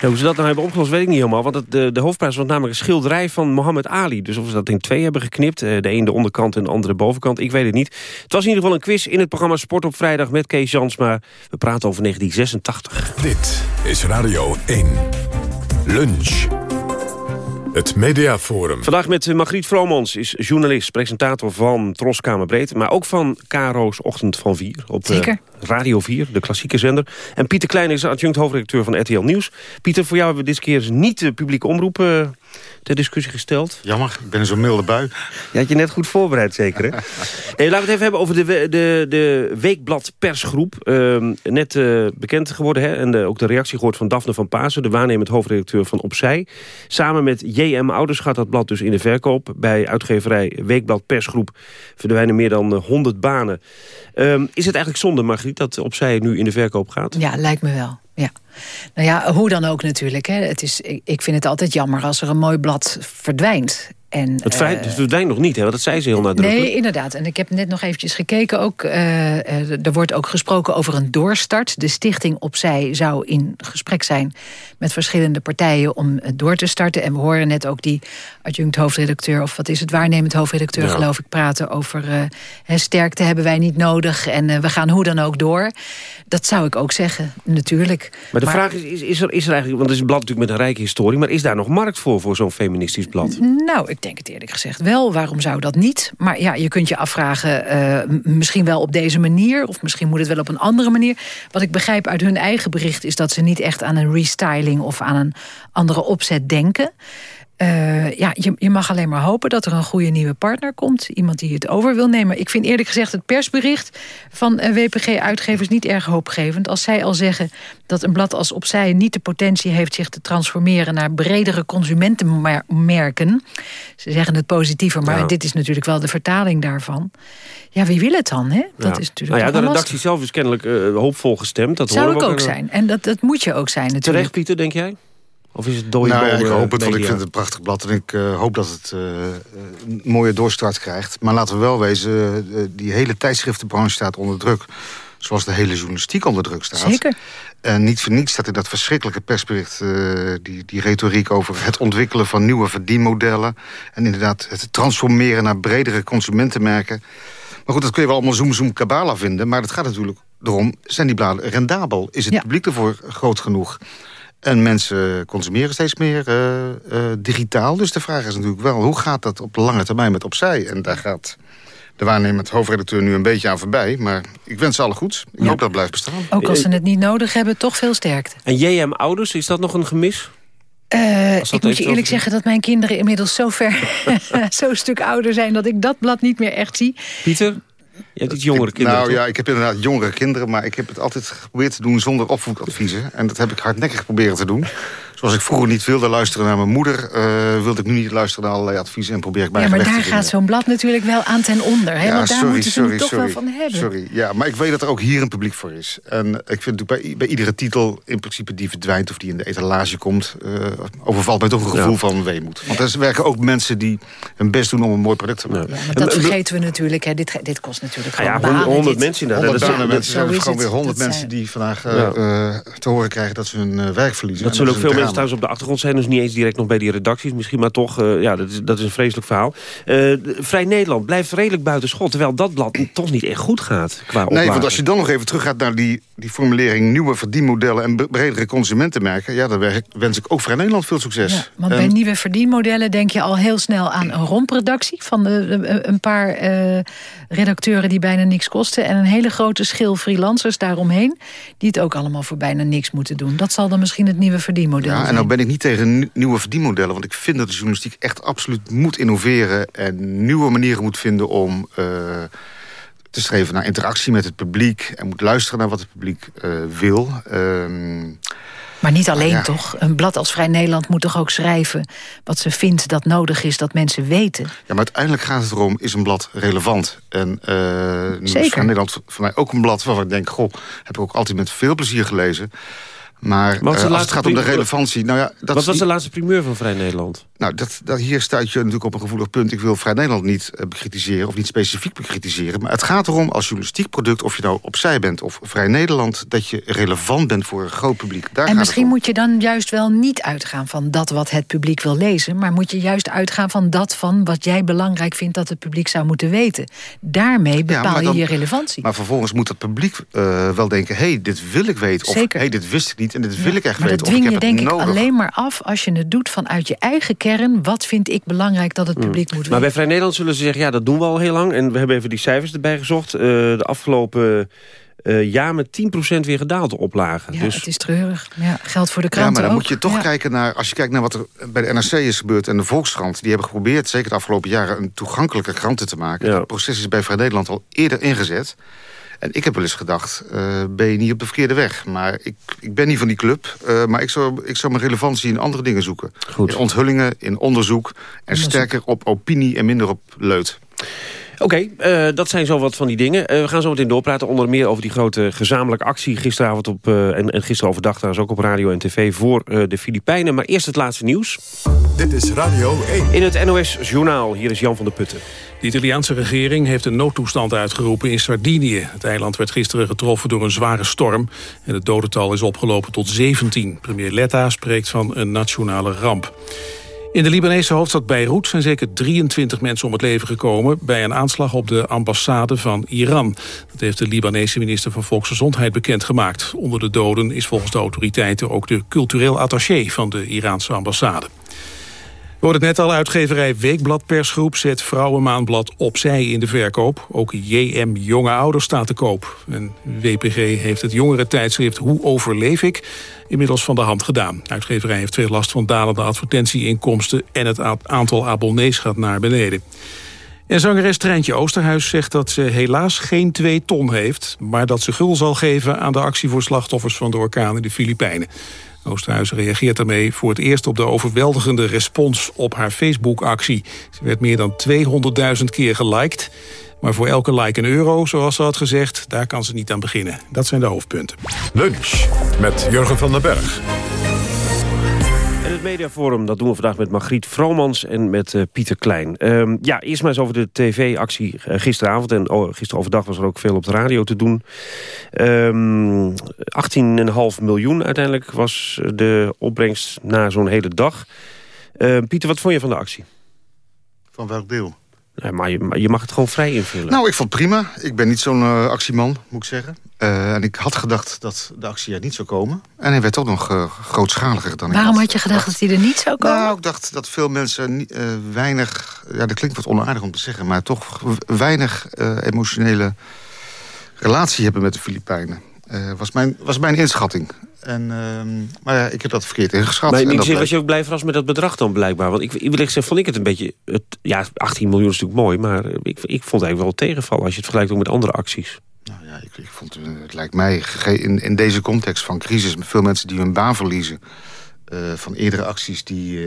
Ja, hoe ze dat nou hebben opgelost, weet ik niet helemaal. Want het, de, de hoofdprijs was namelijk een schilderij van Mohammed Ali. Dus of ze dat in twee hebben geknipt. eh, De een de onderkant en de andere bovenkant. Ik weet het niet. Het was in ieder geval een quiz in het programma Sport op Vrijdag met Kees Jansma. We praten over 1986. Dit is Radio 1. Lunch. Het Mediaforum. Vandaag met Margriet Vromans, is journalist, presentator van Troskamer Breed... maar ook van Caro's Ochtend van 4 op eh, Zeker. Radio 4, de klassieke zender. En Pieter Klein is adjunct hoofdredacteur van RTL Nieuws. Pieter, voor jou hebben we dit keer niet de publieke omroep eh, ter discussie gesteld. Jammer, ik ben in zo'n milde bui. Je had je net goed voorbereid, zeker, hè? nee, laten we het even hebben over de, we- de, de Weekblad Persgroep. Ehm, net eh, bekend geworden, hè? En de- ook de reactie gehoord van Daphne van Pasen... de waarnemend hoofdredacteur van Opzij. Samen met JM Ouders gaat dat blad dus in de verkoop. Bij uitgeverij Weekblad Persgroep verdwijnen meer dan eh, 100 banen. Ehm, is het eigenlijk zonde, Margriet, dat Opzij nu in de verkoop gaat? Ja, lijkt me wel. Ja. Nou ja, hoe dan ook natuurlijk. Hè. Het is, ik, vind het altijd jammer als er een mooi blad verdwijnt. En, Het feit eh, het verdwijnt nog niet, hè? Want dat zei ze heel nadrukkelijk. Nee, inderdaad. En ik heb net nog eventjes gekeken. Ook, eh, eh, er wordt ook gesproken over een doorstart. De stichting Opzij zou in gesprek zijn met verschillende partijen om door te starten. En we horen net ook die adjunct hoofdredacteur, of wat is het, waarnemend hoofdredacteur, Ja. geloof ik, praten over sterkte hebben wij niet nodig en we gaan hoe dan ook door. Dat zou ik ook zeggen, natuurlijk. Maar de vraag is, is, is, er, is er eigenlijk... Want het is een blad natuurlijk met een rijke historie... maar is daar nog markt voor, voor zo'n feministisch blad? Nou, ik denk het eerlijk gezegd wel. Waarom zou dat niet? Maar ja, je kunt je afvragen, eh, misschien wel op deze manier... of misschien moet het wel op een andere manier. Wat ik begrijp uit hun eigen bericht... is dat ze niet echt aan een restyling of aan een andere opzet denken. Eh, ja, je, je mag alleen maar hopen dat er een goede nieuwe partner komt. Iemand die het over wil nemen. Ik vind eerlijk gezegd het persbericht van eh, WPG-uitgevers niet erg hoopgevend. Als zij al zeggen dat een blad als Opzij niet de potentie heeft zich te transformeren naar bredere consumentenmerken. Ze zeggen het positiever, maar Ja. dit is natuurlijk wel de vertaling daarvan. Ja, wie wil het dan? Hè? Dat Ja. is natuurlijk nou ja, de redactie zelf is kennelijk eh, hoopvol gestemd. Dat Zou ik ook aan- zijn. En dat, dat moet je ook zijn natuurlijk. Terecht, Pieter, denk jij? Of is het dode Nou ja, ik hoop het, want ik vind het een prachtig blad. En ik eh, hoop dat het eh, een mooie doorstart krijgt. Maar laten we wel wezen, eh, die hele tijdschriftenbranche staat onder druk. Zoals de hele journalistiek onder druk staat. Zeker. En niet voor niets staat in dat verschrikkelijke persbericht... eh, die, die retoriek over het ontwikkelen van nieuwe verdienmodellen... en inderdaad het transformeren naar bredere consumentenmerken. Maar goed, dat kun je wel allemaal zoom zoom kabala vinden. Maar het gaat natuurlijk erom, zijn die bladen rendabel? Is het publiek ervoor groot genoeg? En mensen consumeren steeds meer eh, eh, digitaal. Dus de vraag is natuurlijk wel, hoe gaat dat op lange termijn met opzij? En daar gaat de waarnemend hoofdredacteur nu een beetje aan voorbij. Maar ik wens ze alle goeds. Ik hoop dat het blijft bestaan. Ook als ze het niet nodig hebben, toch veel sterkte. En JM Ouders, is dat nog een gemis? Eh, Als dat ik moet je eerlijk zeggen dat mijn kinderen inmiddels zo ver, zo'n stuk ouder zijn dat ik dat blad niet meer echt zie. Pieter? Je hebt iets jongere kinderen, Nou toch? ja, ik heb inderdaad jongere kinderen... maar ik heb het altijd geprobeerd te doen zonder opvoedadviezen. En dat heb ik hardnekkig proberen te doen. Zoals ik vroeger niet wilde luisteren naar mijn moeder... eh, wilde ik nu niet luisteren naar allerlei adviezen... en probeer ik mij Ja, maar daar gaat zo'n blad natuurlijk wel aan ten onder. Hè? Want daar moeten ze het toch wel van hebben. Sorry, ja, maar ik weet dat er ook hier een publiek voor is. En ik vind bij, bij iedere titel in principe die verdwijnt... of die in de etalage komt, eh, overvalt mij toch een gevoel Ja. van weemoed. Want er werken ook mensen die hun best doen om een mooi product te maken. Ja, maar dat vergeten we natuurlijk. Hè. Dit, dit kost natuurlijk Nou ja, gewoon banen. 100 dit. mensen inderdaad. 100 Dat is- banen, dat- mensen. Er zijn is gewoon weer 100 Dat mensen zijn- die vandaag eh, Ja. te horen krijgen dat ze hun werk verliezen. Dat En zullen ook veel mensen. Thuis op de achtergrond zijn. Dus niet eens direct nog bij die redacties. Misschien maar toch, eh, ja, dat is, dat is een vreselijk verhaal. Eh, Vrij Nederland blijft redelijk buiten schot. Terwijl dat blad toch niet echt goed gaat qua Nee, want als je dan nog even teruggaat naar die, die formulering... nieuwe verdienmodellen en bre- bredere consumentenmerken... ja, dan wens ik ook Vrij Nederland veel succes. Ja, want bij nieuwe verdienmodellen denk je al heel snel aan een rompredactie... van de, de- een paar eh, redacteuren die bijna niks kosten... en een hele grote schil freelancers daaromheen... die het ook allemaal voor bijna niks moeten doen. Dat zal dan misschien het nieuwe verdienmodel Ja, en nou ben ik niet tegen nieuwe verdienmodellen... want ik vind dat de journalistiek echt absoluut moet innoveren... en nieuwe manieren moet vinden om eh, te streven naar interactie met het publiek... en moet luisteren naar wat het publiek eh, wil. Ehm, Maar niet alleen ja. toch? Een blad als Vrij Nederland moet toch ook schrijven... wat ze vindt dat nodig is dat mensen weten. ja, maar uiteindelijk gaat het erom, is een blad relevant? En Zeker. Vrij Nederland voor mij ook een blad waarvan ik denk... goh, heb ik ook altijd met veel plezier gelezen... Maar, Wat was de eh, als het laatste gaat om de relevantie... Nou ja, dat Wat was de laatste primeur van Vrij Nederland? Nou, dat, dat, hier stuit je natuurlijk op een gevoelig punt. Ik wil Vrij Nederland niet eh, bekritiseren of niet specifiek bekritiseren. Maar het gaat erom als journalistiek product, of je nou opzij bent of Vrij Nederland, dat je relevant bent voor een groot publiek. Daar en misschien moet je dan juist wel niet uitgaan van dat wat het publiek wil lezen... maar moet je juist uitgaan van dat van wat jij belangrijk vindt... dat het publiek zou moeten weten. Daarmee bepaal je dan- je relevantie. Maar vervolgens moet het publiek eh, wel denken... hé, hey, dit wil ik weten. Of Zeker. hé, hey, dit wist ik niet en dit wil ik echt maar dat weten. Of ik dwing heb je het denk ik nodig. alleen maar af als je het doet vanuit je eigen kern. Wat vind ik belangrijk dat het publiek moet Maar weten? bij Vrij Nederland zullen ze zeggen, ja, dat doen we al heel lang. En we hebben even die cijfers erbij gezocht. Eh, de afgelopen eh, jaar met 10% weer gedaald de oplagen. Ja, dus het is treurig. Ja, geldt voor de Ja, kranten maar dan ook. moet je toch Ja. kijken naar... als je kijkt naar wat er bij de NRC is gebeurd en de Volkskrant... die hebben geprobeerd, zeker de afgelopen jaren... een toegankelijke kranten te maken. Dat proces is bij Vrij Nederland al eerder ingezet. En ik heb wel eens gedacht, eh, ben je niet op de verkeerde weg. Maar ik, ik ben niet van die club. eh, maar ik zou, ik zou mijn relevantie in andere dingen zoeken. In onthullingen, in onderzoek. En sterker op opinie en minder op leut. Oké, eh, dat zijn zo wat van die dingen. Eh, we gaan zo meteen doorpraten, onder meer over die grote gezamenlijke actie... gisteravond op, eh, en, en gisteren overdag trouwens ook op radio en tv... voor eh, de Filipijnen. Maar eerst het laatste nieuws. Dit is Radio 1. In het NOS-journaal, hier is Jan van der Putten. De Italiaanse regering heeft een noodtoestand uitgeroepen in Sardinië. Het eiland werd gisteren getroffen door een zware storm... en het dodental is opgelopen tot 17. Premier Letta spreekt van een nationale ramp. In de Libanese hoofdstad Beirut zijn zeker 23 mensen om het leven gekomen... bij een aanslag op de ambassade van Iran. Dat heeft de Libanese minister van Volksgezondheid bekendgemaakt. Onder de doden is volgens de autoriteiten ook de cultureel attaché van de Iraanse ambassade. Hoorden het net al, uitgeverij Weekblad Persgroep zet Vrouwenmaandblad opzij in de verkoop. Ook JM Jonge Ouders staat te koop. En WPG heeft het jongere tijdschrift Hoe overleef ik inmiddels van de hand gedaan. Uitgeverij heeft veel last van dalende advertentieinkomsten... en het aantal abonnees gaat naar beneden. En zangeres Treintje Oosterhuis zegt dat ze helaas geen twee ton heeft... maar dat ze gul zal geven aan de actie voor slachtoffers van de orkaan in de Filipijnen. Oosterhuis reageert daarmee voor het eerst op de overweldigende respons op haar Facebook-actie. Ze werd meer dan 200.000 keer geliked. Maar voor elke like een euro, zoals ze had gezegd, daar kan ze niet aan beginnen. Dat zijn de hoofdpunten. Lunch met Jurgen van den Berg. Het mediaforum, dat doen we vandaag met Margriet Vromans en met eh, Pieter Klein. Ehm, ja, eerst maar eens over de tv-actie eh, gisteravond. En oh, gisteren overdag was er ook veel op de radio te doen. Ehm 18,5 miljoen uiteindelijk was de opbrengst na zo'n hele dag. Ehm, Pieter, wat vond je van de actie? Van welk deel? Ja, maar, je, maar je mag het gewoon vrij invullen. Nou, ik vond het prima. Ik ben niet zo'n eh, actieman, moet ik zeggen. Eh, en ik had gedacht dat de actie er niet zou komen. En hij werd toch nog eh, grootschaliger dan ik Waarom had had je gedacht dat hij er niet zou komen? Nou, ik dacht dat veel mensen eh, weinig... Ja, dat klinkt wat onaardig om te zeggen... maar toch weinig eh, emotionele relatie hebben met de Filipijnen. Eh, was, mijn, was mijn inschatting. En, ehm, maar ja, ik heb dat verkeerd ingeschat. Maar in die dat zin was je ook blij verrast met dat bedrag dan blijkbaar. Want ik, eerlijk gezegd vond ik het een beetje... Het, ja, 18 miljoen is natuurlijk mooi, maar ik, ik vond het eigenlijk wel tegenvallen... als je het vergelijkt ook met andere acties. Ik, ik vond, eh, het lijkt mij, in, in deze context van crisis... met veel mensen die hun baan verliezen... eh, van eerdere acties die,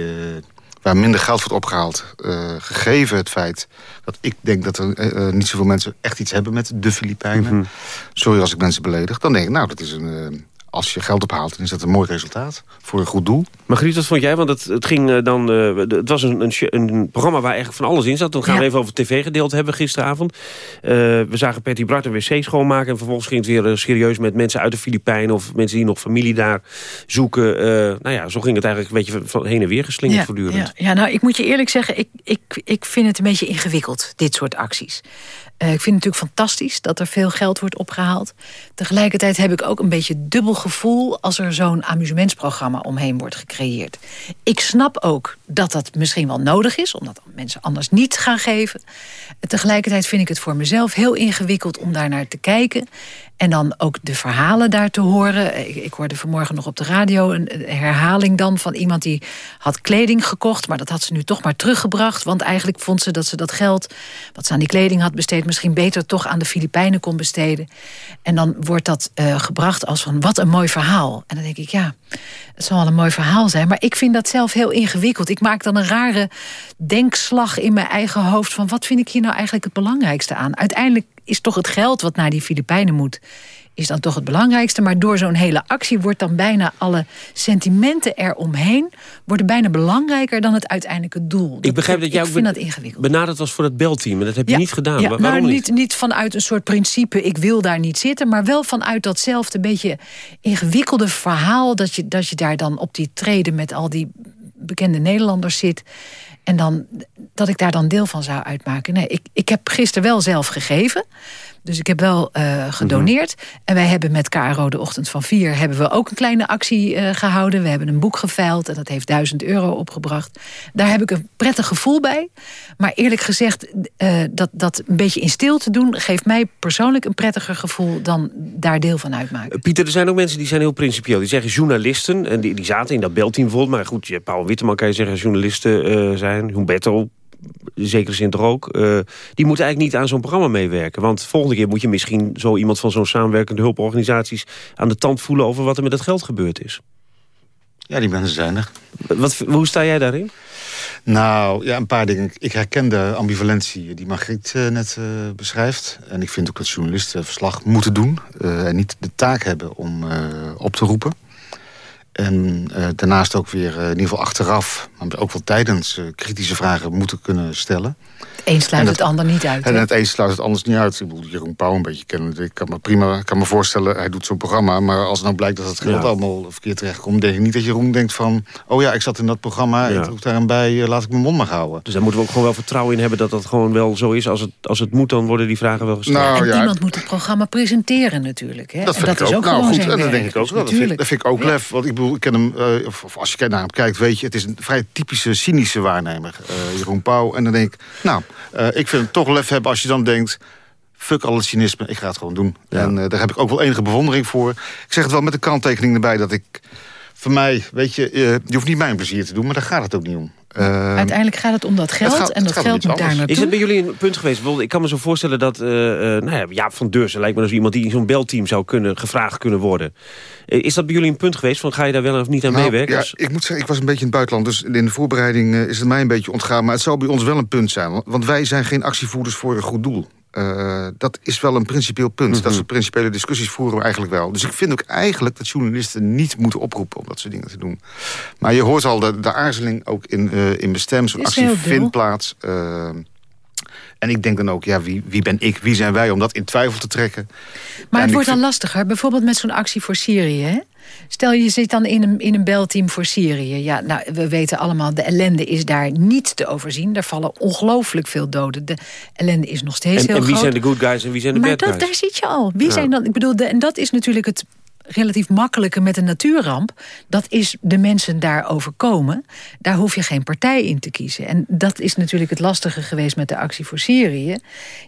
waar minder geld wordt opgehaald... eh, gegeven het feit dat ik denk dat er eh, eh, niet zoveel mensen... echt iets hebben met de Filipijnen. Mhm. Sorry als ik mensen beledig. Dan denk ik, nou, dat is een... als je geld ophaalt, dan is dat een mooi resultaat voor een goed doel. Margriet, wat vond jij? Want het, het, ging eh, dan, eh, het was een, een, een programma waar eigenlijk van alles in zat. Dan gaan we Ja. even over het tv-gedeelte hebben gisteravond. Eh, we zagen Patty Bart een wc schoonmaken. En vervolgens ging het weer serieus met mensen uit de Filipijnen... of mensen die nog familie daar zoeken. Eh, nou ja, zo ging het eigenlijk een beetje van- heen en weer geslingerd voortdurend. Ja, ja, nou, ik moet je eerlijk zeggen, ik, ik, ik vind het een beetje ingewikkeld, dit soort acties. Eh, ik vind het natuurlijk fantastisch dat er veel geld wordt opgehaald. Tegelijkertijd heb ik ook een beetje dubbel gevoel... als er zo'n amusementsprogramma omheen wordt gecreëerd. Ik snap ook dat dat misschien wel nodig is... omdat mensen anders niet gaan geven. En tegelijkertijd vind ik het voor mezelf heel ingewikkeld om daar naar te kijken... En dan ook de verhalen daar te horen. Ik, ik hoorde vanmorgen nog op de radio een, herhaling dan van iemand die had kleding gekocht, maar dat had ze nu toch maar teruggebracht. Want eigenlijk vond ze dat ze dat geld wat ze aan die kleding had besteed, misschien beter toch aan de Filipijnen kon besteden. En dan wordt dat eh, gebracht als van wat een mooi verhaal. En dan denk ik, ja, het zal wel een mooi verhaal zijn. Maar ik vind dat zelf heel ingewikkeld. Ik maak dan een rare denkslag in mijn eigen hoofd van wat vind ik hier nou eigenlijk het belangrijkste aan? Uiteindelijk is toch het geld wat naar die Filipijnen moet is dan toch het belangrijkste. Maar door zo'n hele actie wordt dan bijna alle sentimenten eromheen... worden bijna belangrijker dan het uiteindelijke doel. ik begrijp dat jij ik ook vind dat ingewikkeld. benaderd was voor het belteam. En dat heb je niet gedaan. Ja, nou, Waarom niet, niet vanuit een soort principe, ik wil daar niet zitten... maar wel vanuit datzelfde beetje ingewikkelde verhaal... dat je, dat je daar dan op die treden met al die bekende Nederlanders zit... en dan, dat ik daar dan deel van zou uitmaken. Nee, ik, ik heb gisteren wel zelf gegeven... Dus ik heb wel eh, gedoneerd. En wij hebben met KRO de Ochtend van Vier... hebben we ook een kleine actie eh, gehouden. We hebben een boek geveild en dat heeft 1000 euro opgebracht. Daar heb ik een prettig gevoel bij. Maar eerlijk gezegd, eh, dat, dat een beetje in stilte doen... geeft mij persoonlijk een prettiger gevoel... dan daar deel van uitmaken. Pieter, er zijn ook mensen die zijn heel principieel. Die zeggen journalisten, en die, die zaten in dat belteam bijvoorbeeld. Maar goed, je, Paul Witteman kan je zeggen journalisten zijn. Humberto, in zekere zin toch ook. eh, die moeten eigenlijk niet aan zo'n programma meewerken. Want volgende keer moet je misschien zo iemand van zo'n samenwerkende hulporganisaties... aan de tand voelen over wat er met het geld gebeurd is. Ja, die mensen zijn er. Wat, hoe sta jij daarin? Nou, ja, een paar dingen. Ik herken de ambivalentie die Margriet eh, net eh, beschrijft. En ik vind ook dat journalisten verslag moeten doen. en niet de taak hebben om op te roepen. En eh, daarnaast ook weer, eh, in ieder geval achteraf... maar ook wel tijdens eh, kritische vragen moeten kunnen stellen. Het een sluit het ander niet uit. En het een sluit het anders niet uit. Ik bedoel, Jeroen Pauw een beetje kennen. Ik kan me prima ik kan me voorstellen, hij doet zo'n programma. Maar als nou blijkt dat het geld Ja. allemaal verkeerd terechtkomt... denk ik niet dat Jeroen denkt van... oh ja, ik zat in dat programma, Ja. ik droeg daar een bij... laat ik mijn mond maar houden. Dus daar moeten we ook gewoon wel vertrouwen in hebben... dat dat gewoon wel zo is. Als het, als het moet, dan worden die vragen wel gesteld. Nou, en ja. iemand moet het programma presenteren natuurlijk. Hè? Dat en vind dat ik is ook. ook nou, goed, en dat denk ik ook wel. Dat vind, natuurlijk. dat vind ik ook lef. Want ik bedoel, ik ken hem, eh, of, of als je naar hem kijkt, weet je, het is een vrij typische cynische waarnemer, eh, Jeroen Pauw. En dan denk ik, nou, eh, ik vind het toch lef hebben als je dan denkt. Fuck al het cynisme, ik ga het gewoon doen. En daar heb ik ook wel enige bewondering voor. Ik zeg het wel met de kanttekening erbij dat ik... Voor mij, weet je, eh, je hoeft niet mijn plezier te doen, maar daar gaat het ook niet om. Eh, Uiteindelijk gaat het om dat geld gaat- en dat geld moet daar naartoe. Is het bij jullie een punt geweest? Bijvoorbeeld, ik kan me zo voorstellen dat eh eh, nou ja, Jaap van Deursen lijkt me als iemand die in zo'n belteam zou kunnen gevraagd kunnen worden. Eh, is dat bij jullie een punt geweest? Van ga je daar wel of niet aan Nou, meewerken? Ja, ik moet zeggen, ik was een beetje in het buitenland. Dus in de voorbereiding is het mij een beetje ontgaan. Maar het zou bij ons wel een punt zijn. Want wij zijn geen actievoerders voor een goed doel. Eh, dat is wel een principieel punt. Mhm. Dat soort principiële discussies voeren we eigenlijk wel. Dus ik vind ook eigenlijk dat journalisten niet moeten oproepen... om dat soort dingen te doen. Maar je hoort al de, de aarzeling ook in, eh, in mijn stem. Zo'n Is actie vindt plaats. Eh, en ik denk dan ook, ja, wie, wie ben ik, wie zijn wij om dat in twijfel te trekken? Maar En het wordt dan vind- lastiger. Bijvoorbeeld met zo'n actie voor Syrië. Hè? Stel je zit dan in een, in een belteam voor Syrië. Ja, nou, we weten allemaal, de ellende is daar niet te overzien. Er vallen ongelooflijk veel doden. De ellende is nog steeds en, heel en wie groot. zijn de good guys en wie zijn de maar bad dat, guys? daar zit je al. Wie Ja. zijn dan, ik bedoel, de, en dat is natuurlijk het relatief makkelijke met een natuurramp. Dat is de mensen daar overkomen. Daar hoef je geen partij in te kiezen. En dat is natuurlijk het lastige geweest met de actie voor Syrië.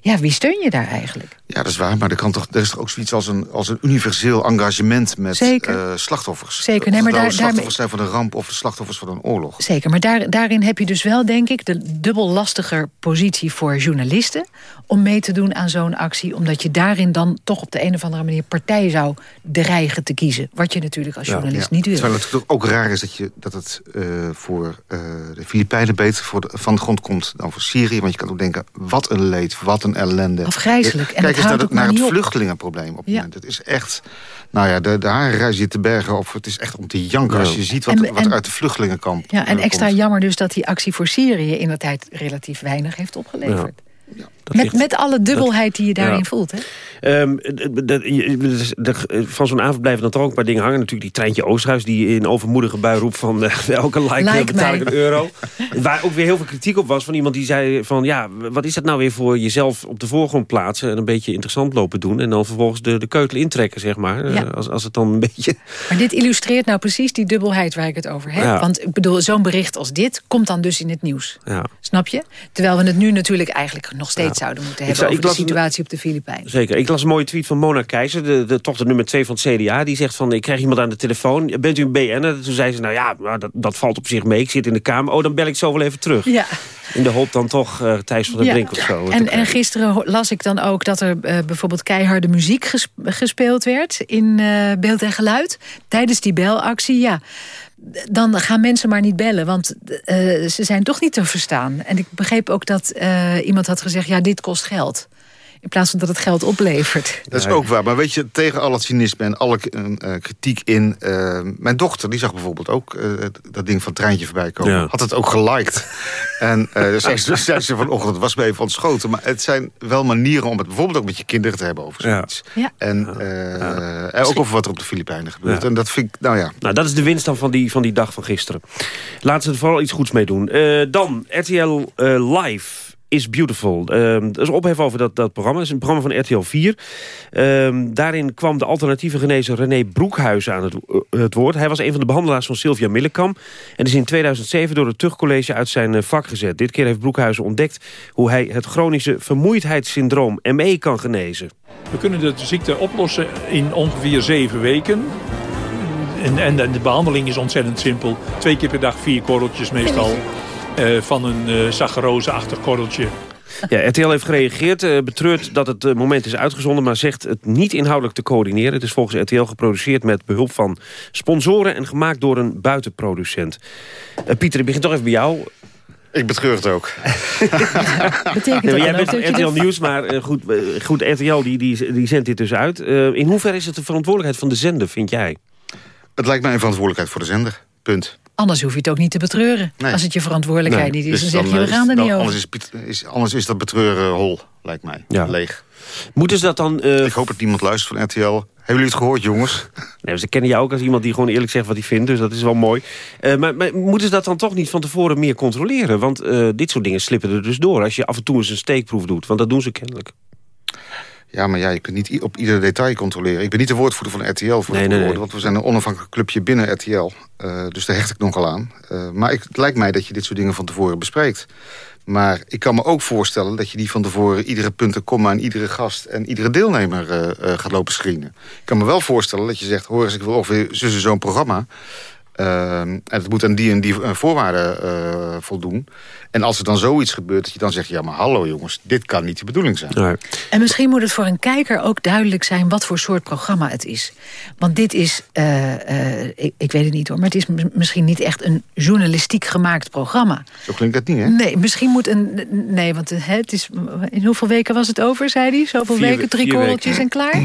Ja, wie steun je daar eigenlijk? Ja, dat is waar. Maar er, kan toch, er is toch ook zoiets als een, als een universeel engagement met Zeker. eh, slachtoffers. Zeker. Nee, maar nou daar- slachtoffers zijn van een ramp of slachtoffers van een oorlog. Zeker, maar daar, daarin heb je dus wel, denk ik... de dubbel lastiger positie voor journalisten... om mee te doen aan zo'n actie. Omdat je daarin dan toch op de een of andere manier... partij zou te kiezen. Wat je natuurlijk als journalist niet wil. Terwijl het natuurlijk ook raar is dat, je, dat het eh, voor eh, de Filipijnen beter voor de, van de grond komt dan voor Syrië. Want je kan ook denken, wat een leed, wat een ellende. Afgrijzelijk. En Kijk het eens naar, houdt het- naar op. vluchtelingenprobleem op het Ja. moment. Het is echt, nou ja, de, de haren reizen je te bergen op. Het is echt om te janken als je ziet wat, En- wat en- uit de vluchtelingenkamp Ja, en eh, extra komt. jammer dus dat die actie voor Syrië... in de tijd relatief weinig heeft opgeleverd. Met, ligt- met alle dubbelheid die je daarin Ja. voelt. Hè? De- de- je- de- de- van zo'n avond blijven dan toch ook een paar dingen hangen. Natuurlijk die Treintje Oosterhuis die in overmoedige bui roept van... eh, elke like, Like eh, betaal ik een euro. Waar ook weer heel veel kritiek op was van iemand die zei van... ja, wat is dat nou weer voor jezelf op de voorgrond plaatsen... en een beetje interessant lopen doen... en dan vervolgens de, de keutel intrekken, zeg maar. Eh. Als, als het dan een beetje... Maar dit illustreert nou precies die dubbelheid waar ik het over heb. Want ik bedoel, zo'n bericht als dit komt dan dus in het nieuws. Ja. Snap je? Terwijl we het nu natuurlijk eigenlijk nog steeds Ja. zouden moeten hebben... ik over de las situatie op de Filipijnen. Zeker. Ik las een mooie tweet van Mona Keizer, de, de, toch de nummer 2 van het CDA. Die zegt van, ik krijg iemand aan de telefoon. Bent u een BN'er? Toen zei ze, nou ja, dat, dat valt op zich mee. Ik zit in de kamer. Oh, dan bel ik zo wel even terug. Ja. In de hoop dan toch eh, Thijs van der Ja. Brink of zo. En, en gisteren las ik dan ook dat er eh, bijvoorbeeld keiharde muziek ges- gespeeld werd in eh, beeld en geluid. Tijdens die belactie, ja. Dan gaan mensen maar niet bellen, want eh, ze zijn toch niet te verstaan. En ik begreep ook dat eh, iemand had gezegd, ja, dit kost geld. In plaats van dat het geld oplevert. Dat is ook waar. Maar weet je, tegen al het cynisme en alle uh, kritiek in... Uh, mijn dochter, die zag bijvoorbeeld ook uh, dat ding van het treintje voorbij komen. Ja. Had het ook geliked. en uh, zei, ze, zei ze vanochtend, was me even ontschoten. Maar het zijn wel manieren om het bijvoorbeeld ook met je kinderen te hebben over zoiets. Ja. En uh, ook over wat er op de Filipijnen gebeurt. En dat vind ik, nou ja... Nou, dat is de winst dan van die, van die dag van gisteren. Laten ze er vooral iets goeds mee doen. dan, RTL Live is Beautiful. Uh, er is ophef over dat, dat programma. Het is een programma van RTL 4. Uh, daarin kwam de alternatieve genezer René Broekhuizen aan het, uh, het, woord. Hij was een van de behandelaars van Sylvia Millekam... en is in 2007 door het Tuchtcollege uit zijn vak gezet. Dit keer heeft Broekhuizen ontdekt... hoe hij het chronische vermoeidheidssyndroom ME kan genezen. We kunnen de ziekte oplossen in ongeveer zeven weken... En, en, de behandeling is ontzettend simpel. Twee keer per dag vier korreltjes meestal. Uh, van een uh, saccharose-achtig korreltje. Ja, RTL heeft gereageerd, uh, betreurt dat het moment is uitgezonden... maar zegt het niet inhoudelijk te coördineren. Het is volgens RTL geproduceerd met behulp van sponsoren... en gemaakt door een buitenproducent. Pieter, ik begin toch even bij jou. Ik betreur het ook. Betekent dat jij bent ook dat van je RTL dit- Nieuws, maar eh, goed, eh, goed RTL die, die, die zendt dit dus uit. Eh, in hoeverre is het de verantwoordelijkheid van de zender, vind jij? Het lijkt mij een verantwoordelijkheid voor de zender. Punt. Anders hoef je het ook niet te betreuren. Nee. Als het je verantwoordelijkheid niet is, Dus dan zeg je, we gaan er niet over. Anders is, Piet- is, anders is dat betreuren hol, lijkt mij. Ja. Leeg. Moeten ze dat dan... eh, Ik hoop dat niemand luistert van RTL. Hebben jullie het gehoord, jongens? Nee, ze kennen jou ook als iemand die gewoon eerlijk zegt wat hij vindt. Dus dat is wel mooi. Eh, maar, maar moeten ze dat dan toch niet van tevoren meer controleren? Want eh, dit soort dingen slippen er dus door. Als je af en toe eens een steekproef doet. Want dat doen ze kennelijk. Ja, maar ja, je kunt niet op ieder detail controleren. Ik ben niet de woordvoerder van RTL voor Nee, de nee, woorden, nee. want we zijn een onafhankelijk clubje binnen RTL. Eh, dus daar hecht ik nogal aan. Eh, maar ik, het lijkt mij dat je dit soort dingen van tevoren bespreekt. Maar ik kan me ook voorstellen dat je die van tevoren... iedere punt en komma en iedere gast en iedere deelnemer eh, gaat lopen screenen. Ik kan me wel voorstellen dat je zegt... hoor eens, ik wil ongeveer zo'n programma... Eh, en het moet aan die en die eh, voorwaarden eh, voldoen. En als er dan zoiets gebeurt, dat je dan zegt... ja, maar hallo jongens, dit kan niet de bedoeling zijn. En misschien moet het voor een kijker ook duidelijk zijn... wat voor soort programma het is. Want dit is, eh, eh, ik, ik weet het niet hoor... maar het is misschien niet echt een journalistiek gemaakt programma. Zo klinkt dat niet, hè? Nee, misschien moet een... Nee, want het is, in hoeveel weken was het over, zei hij? Zoveel Vier weken, we- drie korreltjes en klaar?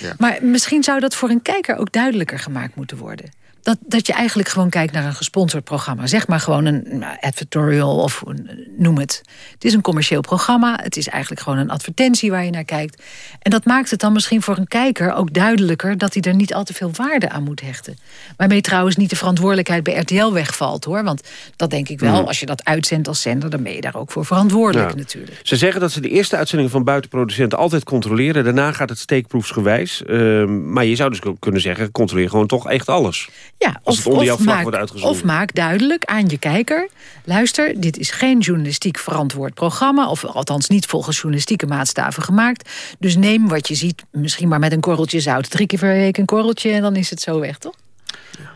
Ja. Maar misschien zou dat voor een kijker ook duidelijker gemaakt moeten worden. Dat, dat je eigenlijk gewoon kijkt naar een gesponsord programma. Zeg maar gewoon een advertorial of een- noem het. Het is een commercieel programma. Het is eigenlijk gewoon een advertentie waar je naar kijkt. En dat maakt het dan misschien voor een kijker ook duidelijker... dat hij er niet al te veel waarde aan moet hechten. Waarmee trouwens niet de verantwoordelijkheid bij RTL wegvalt. hoor. Want dat denk ik wel, Mhm. als je dat uitzendt als zender... dan ben je daar ook voor verantwoordelijk Ja. natuurlijk. Ze zeggen dat ze de eerste uitzendingen van buitenproducenten altijd controleren. Daarna gaat het steekproefsgewijs. Ehm, maar je zou dus kunnen zeggen, controleer gewoon toch echt alles. Ja, Als of, het onder jouw of, vlag maak, wordt uitgezonden. of maak duidelijk aan je kijker... luister, dit is geen journalistiek verantwoord programma... of althans niet volgens journalistieke maatstaven gemaakt. Dus neem wat je ziet, misschien maar met een korreltje zout. Drie keer per week een korreltje en dan is het zo weg, toch?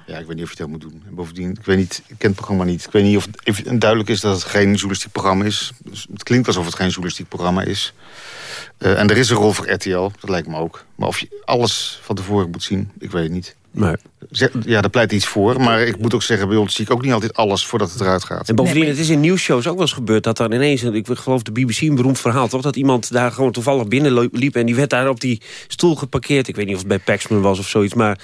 Ja, ik weet niet of je dat moet doen. En bovendien, ik weet niet, ik ken het programma niet. Ik weet niet of het duidelijk is dat het geen journalistiek programma is. Dus het klinkt alsof het geen journalistiek programma is. Eh, en er is een rol voor RTL, dat lijkt me ook. Maar of je alles van tevoren moet zien, ik weet het niet. Nee. Ja, daar pleit iets voor. Maar ik moet ook zeggen, bij ons zie ik ook niet altijd alles voordat het eruit gaat. En bovendien, het is in nieuwsshows ook wel eens gebeurd... dat er ineens, ik geloof de BBC een beroemd verhaal... toch dat iemand daar gewoon toevallig binnen liep... en die werd daar op die stoel geparkeerd. Ik weet niet of het bij Paxman was of zoiets, maar...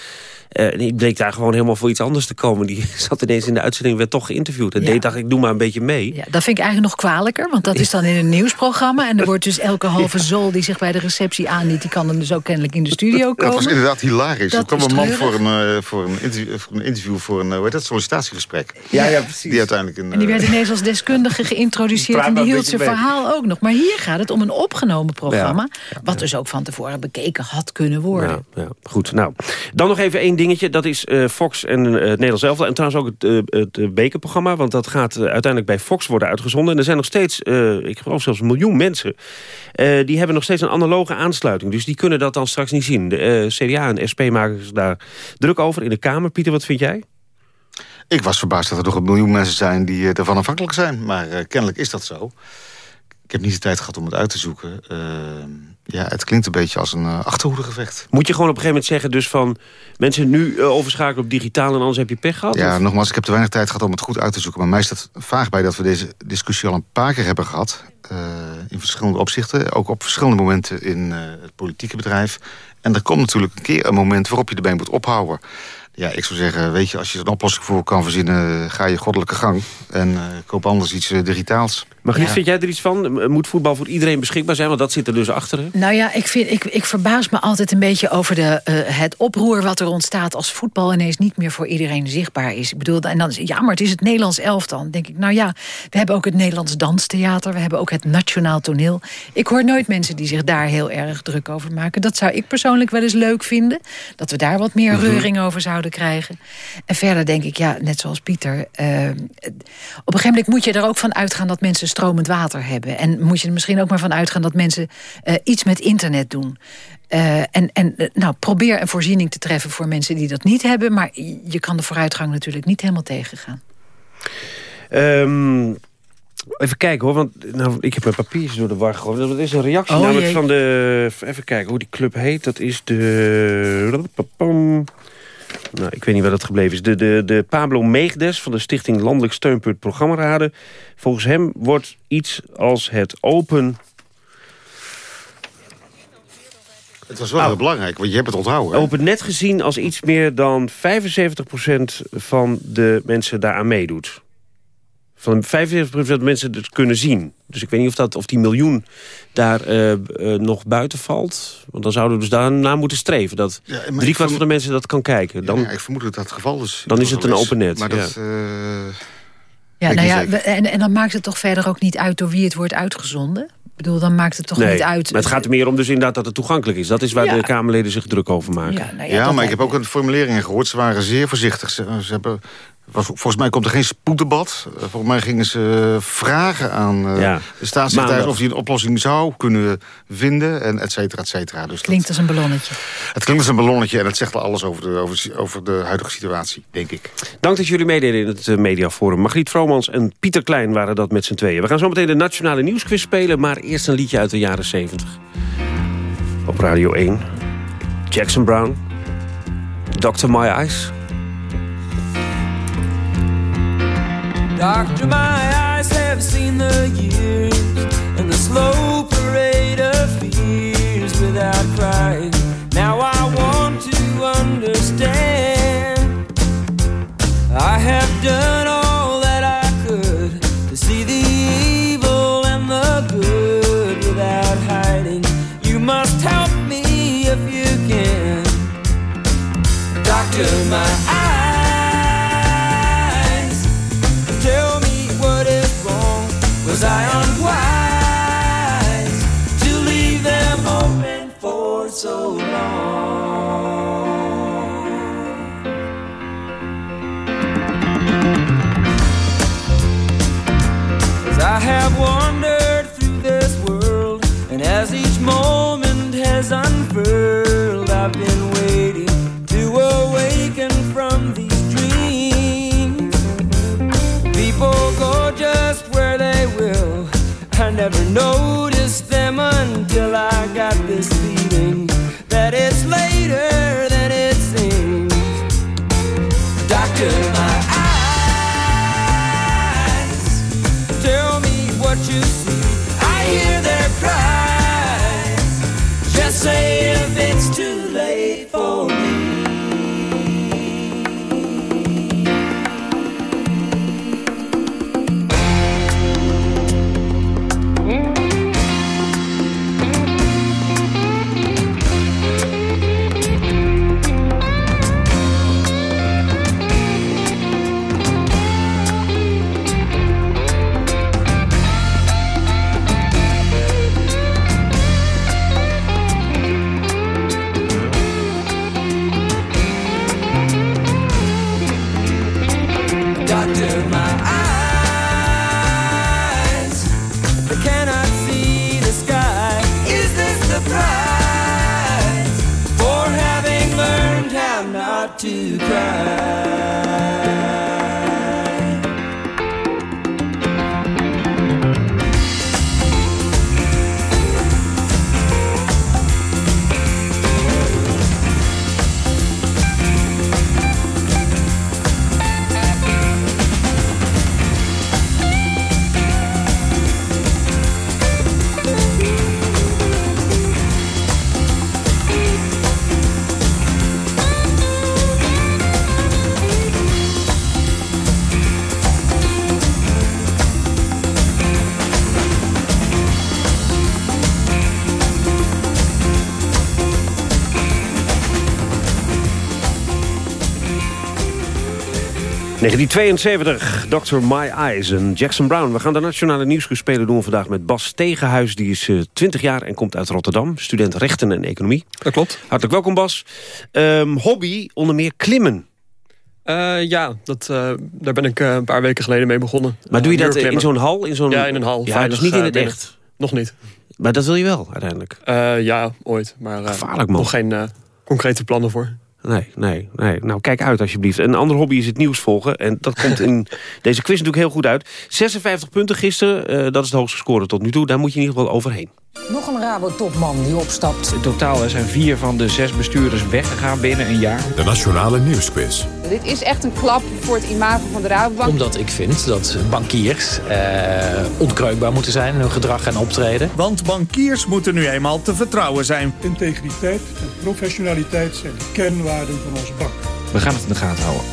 eh, die bleek daar gewoon helemaal voor iets anders te komen. Die zat ineens in de uitzending en werd toch geïnterviewd. En Ja. deed dacht ik, doe maar een beetje mee. Ja, dat vind ik eigenlijk nog kwalijker, want dat is dan in een nieuwsprogramma... en er wordt dus elke halve zol die zich bij de receptie aandient... die kan dan dus ook kennelijk in de studio Dat komen. was inderdaad hilarisch. Dat er kwam een man voor een, eh, voor, een interview, voor een interview, voor een eh, hoe heet dat, sollicitatiegesprek. Ja, ja, precies. Die uiteindelijk een... En die eh, werd ineens als deskundige geïntroduceerd... En die hield zijn mee. verhaal ook nog. Maar hier gaat het om een opgenomen programma... wat dus ook van tevoren bekeken had kunnen worden. Ja, ja, goed. Nou, dan nog even één dingetje. Dat is eh, Fox en eh, het Nederlands Elftal. En trouwens ook het, eh, het eh, bekerprogramma. Want dat gaat eh, uiteindelijk bij Fox worden uitgezonden. En er zijn nog steeds, eh, ik geloof zelfs een miljoen mensen... eh, die hebben nog steeds een analoge aansluiting. Dus die kunnen dat dan straks niet zien. De eh, CDA en SP maken zich daar druk over in de Kamer. Pieter, wat vind jij? Ik was verbaasd dat er nog een miljoen mensen zijn die eh, ervan afhankelijk zijn. Maar eh, kennelijk is dat zo. Ik heb niet de tijd gehad om het uit te zoeken. Uh, ja, het klinkt een beetje als een uh, achterhoedegevecht. Moet je gewoon op een gegeven moment zeggen dus van... mensen nu overschakelen op digitaal en anders heb je pech gehad? Ja, of? nogmaals, ik heb te weinig tijd gehad om het goed uit te zoeken. Maar mij staat vaag bij dat we deze discussie al een paar keer hebben gehad. in verschillende opzichten. Ook op verschillende momenten in het politieke bedrijf. En er komt natuurlijk een keer een moment waarop je erbij moet ophouden. Ja, ik zou zeggen, weet je, als je er een oplossing voor kan verzinnen... ga je goddelijke gang en uh, koop anders iets uh, digitaals. Margriet, ja. vind jij er iets van? Moet voetbal voor iedereen beschikbaar zijn? Want dat zit er dus achter. Hè? Nou ja, ik, vind, ik, ik verbaas me altijd een beetje over de, uh, het oproer wat er ontstaat... als voetbal ineens niet meer voor iedereen zichtbaar is. Ik bedoel, en dan ja, maar het is het Nederlands elftal. Dan denk ik, nou ja, we hebben ook het Nederlands danstheater... we hebben ook het Nationaal Toneel. Ik hoor nooit mensen die zich daar heel erg druk over maken. Dat zou ik persoonlijk wel eens leuk vinden. Dat we daar wat meer Mhm. reuring over zouden krijgen. En verder denk ik, ja, net zoals Pieter... Uh, op een gegeven moment moet je er ook van uitgaan... dat mensen stromend water hebben. En moet je er misschien ook maar van uitgaan... dat mensen uh, iets met internet doen. Uh, en en nou, probeer een voorziening te treffen voor mensen die dat niet hebben. Maar je kan de vooruitgang natuurlijk niet helemaal tegengaan. Um, even kijken hoor, want nou, ik heb mijn papiertjes door de war gegooid. Dat is een reactie oh, namelijk jee. van de... Even kijken hoe die club heet. Dat is de... Nou, ik weet niet waar dat gebleven is. De, de, de Pablo Meegdes van de Stichting Landelijk Steunpunt Programmaraden. Volgens hem wordt iets als het open... Het was wel oh. heel belangrijk, want je hebt het onthouden. Hè? Open net gezien als iets meer dan 75% van de mensen daaraan meedoet. Van 75% van de mensen het kunnen zien. Dus ik weet niet of, dat, of die miljoen daar uh, uh, nog buiten valt. Want dan zouden we dus daarna moeten streven. Dat ja, drie kwart van de mensen dat kan kijken. Dan, ja, ik vermoed dat dat het geval is. Dan is het een open net. Maar ja. dat... Uh, ja, nou ja, en, en dan maakt het toch verder ook niet uit door wie het wordt uitgezonden? Ik bedoel, dan maakt het toch nee, niet uit. Maar het gaat er meer om dus inderdaad dat het toegankelijk is. Dat is waar ja. de Kamerleden zich druk over maken. Ja, nou ja, ja maar ik heb ook een formulering gehoord. Ze waren zeer voorzichtig. Ze, ze hebben Volgens mij komt er geen spoeddebat. Volgens mij gingen ze vragen aan uh, ja. de staatssecretaris... of hij een oplossing zou kunnen vinden, en et cetera, et cetera. Dus klinkt als een ballonnetje. Het klinkt als een ballonnetje en het zegt al alles over de, over, over de huidige situatie, denk ik. Dank dat jullie meededen in het uh, Mediaforum. Margriet Vromans en Pieter Klein waren dat met z'n tweeën. We gaan zo meteen de Nationale Nieuwsquiz spelen... maar eerst een liedje uit de jaren 70. Op Radio 1. Jackson Brown. Dr. My Eyes... Doctor, my eyes have seen the years and the slow parade of fears without crying. Now I want to understand. I have done until I got this feeling that it's later than it seems. Doctor, my eyes, tell me what you see. I hear their cries. Just say if it's too late for 1972, Dr. My Eyes en Jackson Brown. We gaan de Nationale Nieuwsspelen doen vandaag met Bas Tegenhuis. Die is uh, 20 jaar en komt uit Rotterdam. Student rechten en economie. Dat klopt. Hartelijk welkom Bas. Um, hobby, onder meer klimmen. Uh, ja, dat, uh, daar ben ik een paar weken geleden mee begonnen. Maar doe je dat in zo'n hal? In zo'n... Ja, in een hal. Ja, dus niet in het binnen. echt? Nog niet. Maar dat wil je wel, uiteindelijk? ja, ooit. Maar Gevaarlijk, man. nog geen concrete plannen voor. Nee, nee, nee. Nou, kijk uit alsjeblieft. Een ander hobby is het nieuws volgen. En dat komt in deze quiz natuurlijk heel goed uit. 56 punten gisteren, uh, dat is de hoogste score tot nu toe. Daar moet je in ieder geval overheen. Nog een Rabo-topman die opstapt. In totaal zijn vier van de zes bestuurders weggegaan binnen een jaar. De Nationale Nieuwsquiz. Dit is echt een klap voor het imago van de Rabobank. Omdat ik vind dat bankiers eh, onkreukbaar moeten zijn in hun gedrag en optreden. Want bankiers moeten nu eenmaal te vertrouwen zijn. Integriteit en professionaliteit zijn de kernwaarden van onze bank. We gaan het in de gaten houden.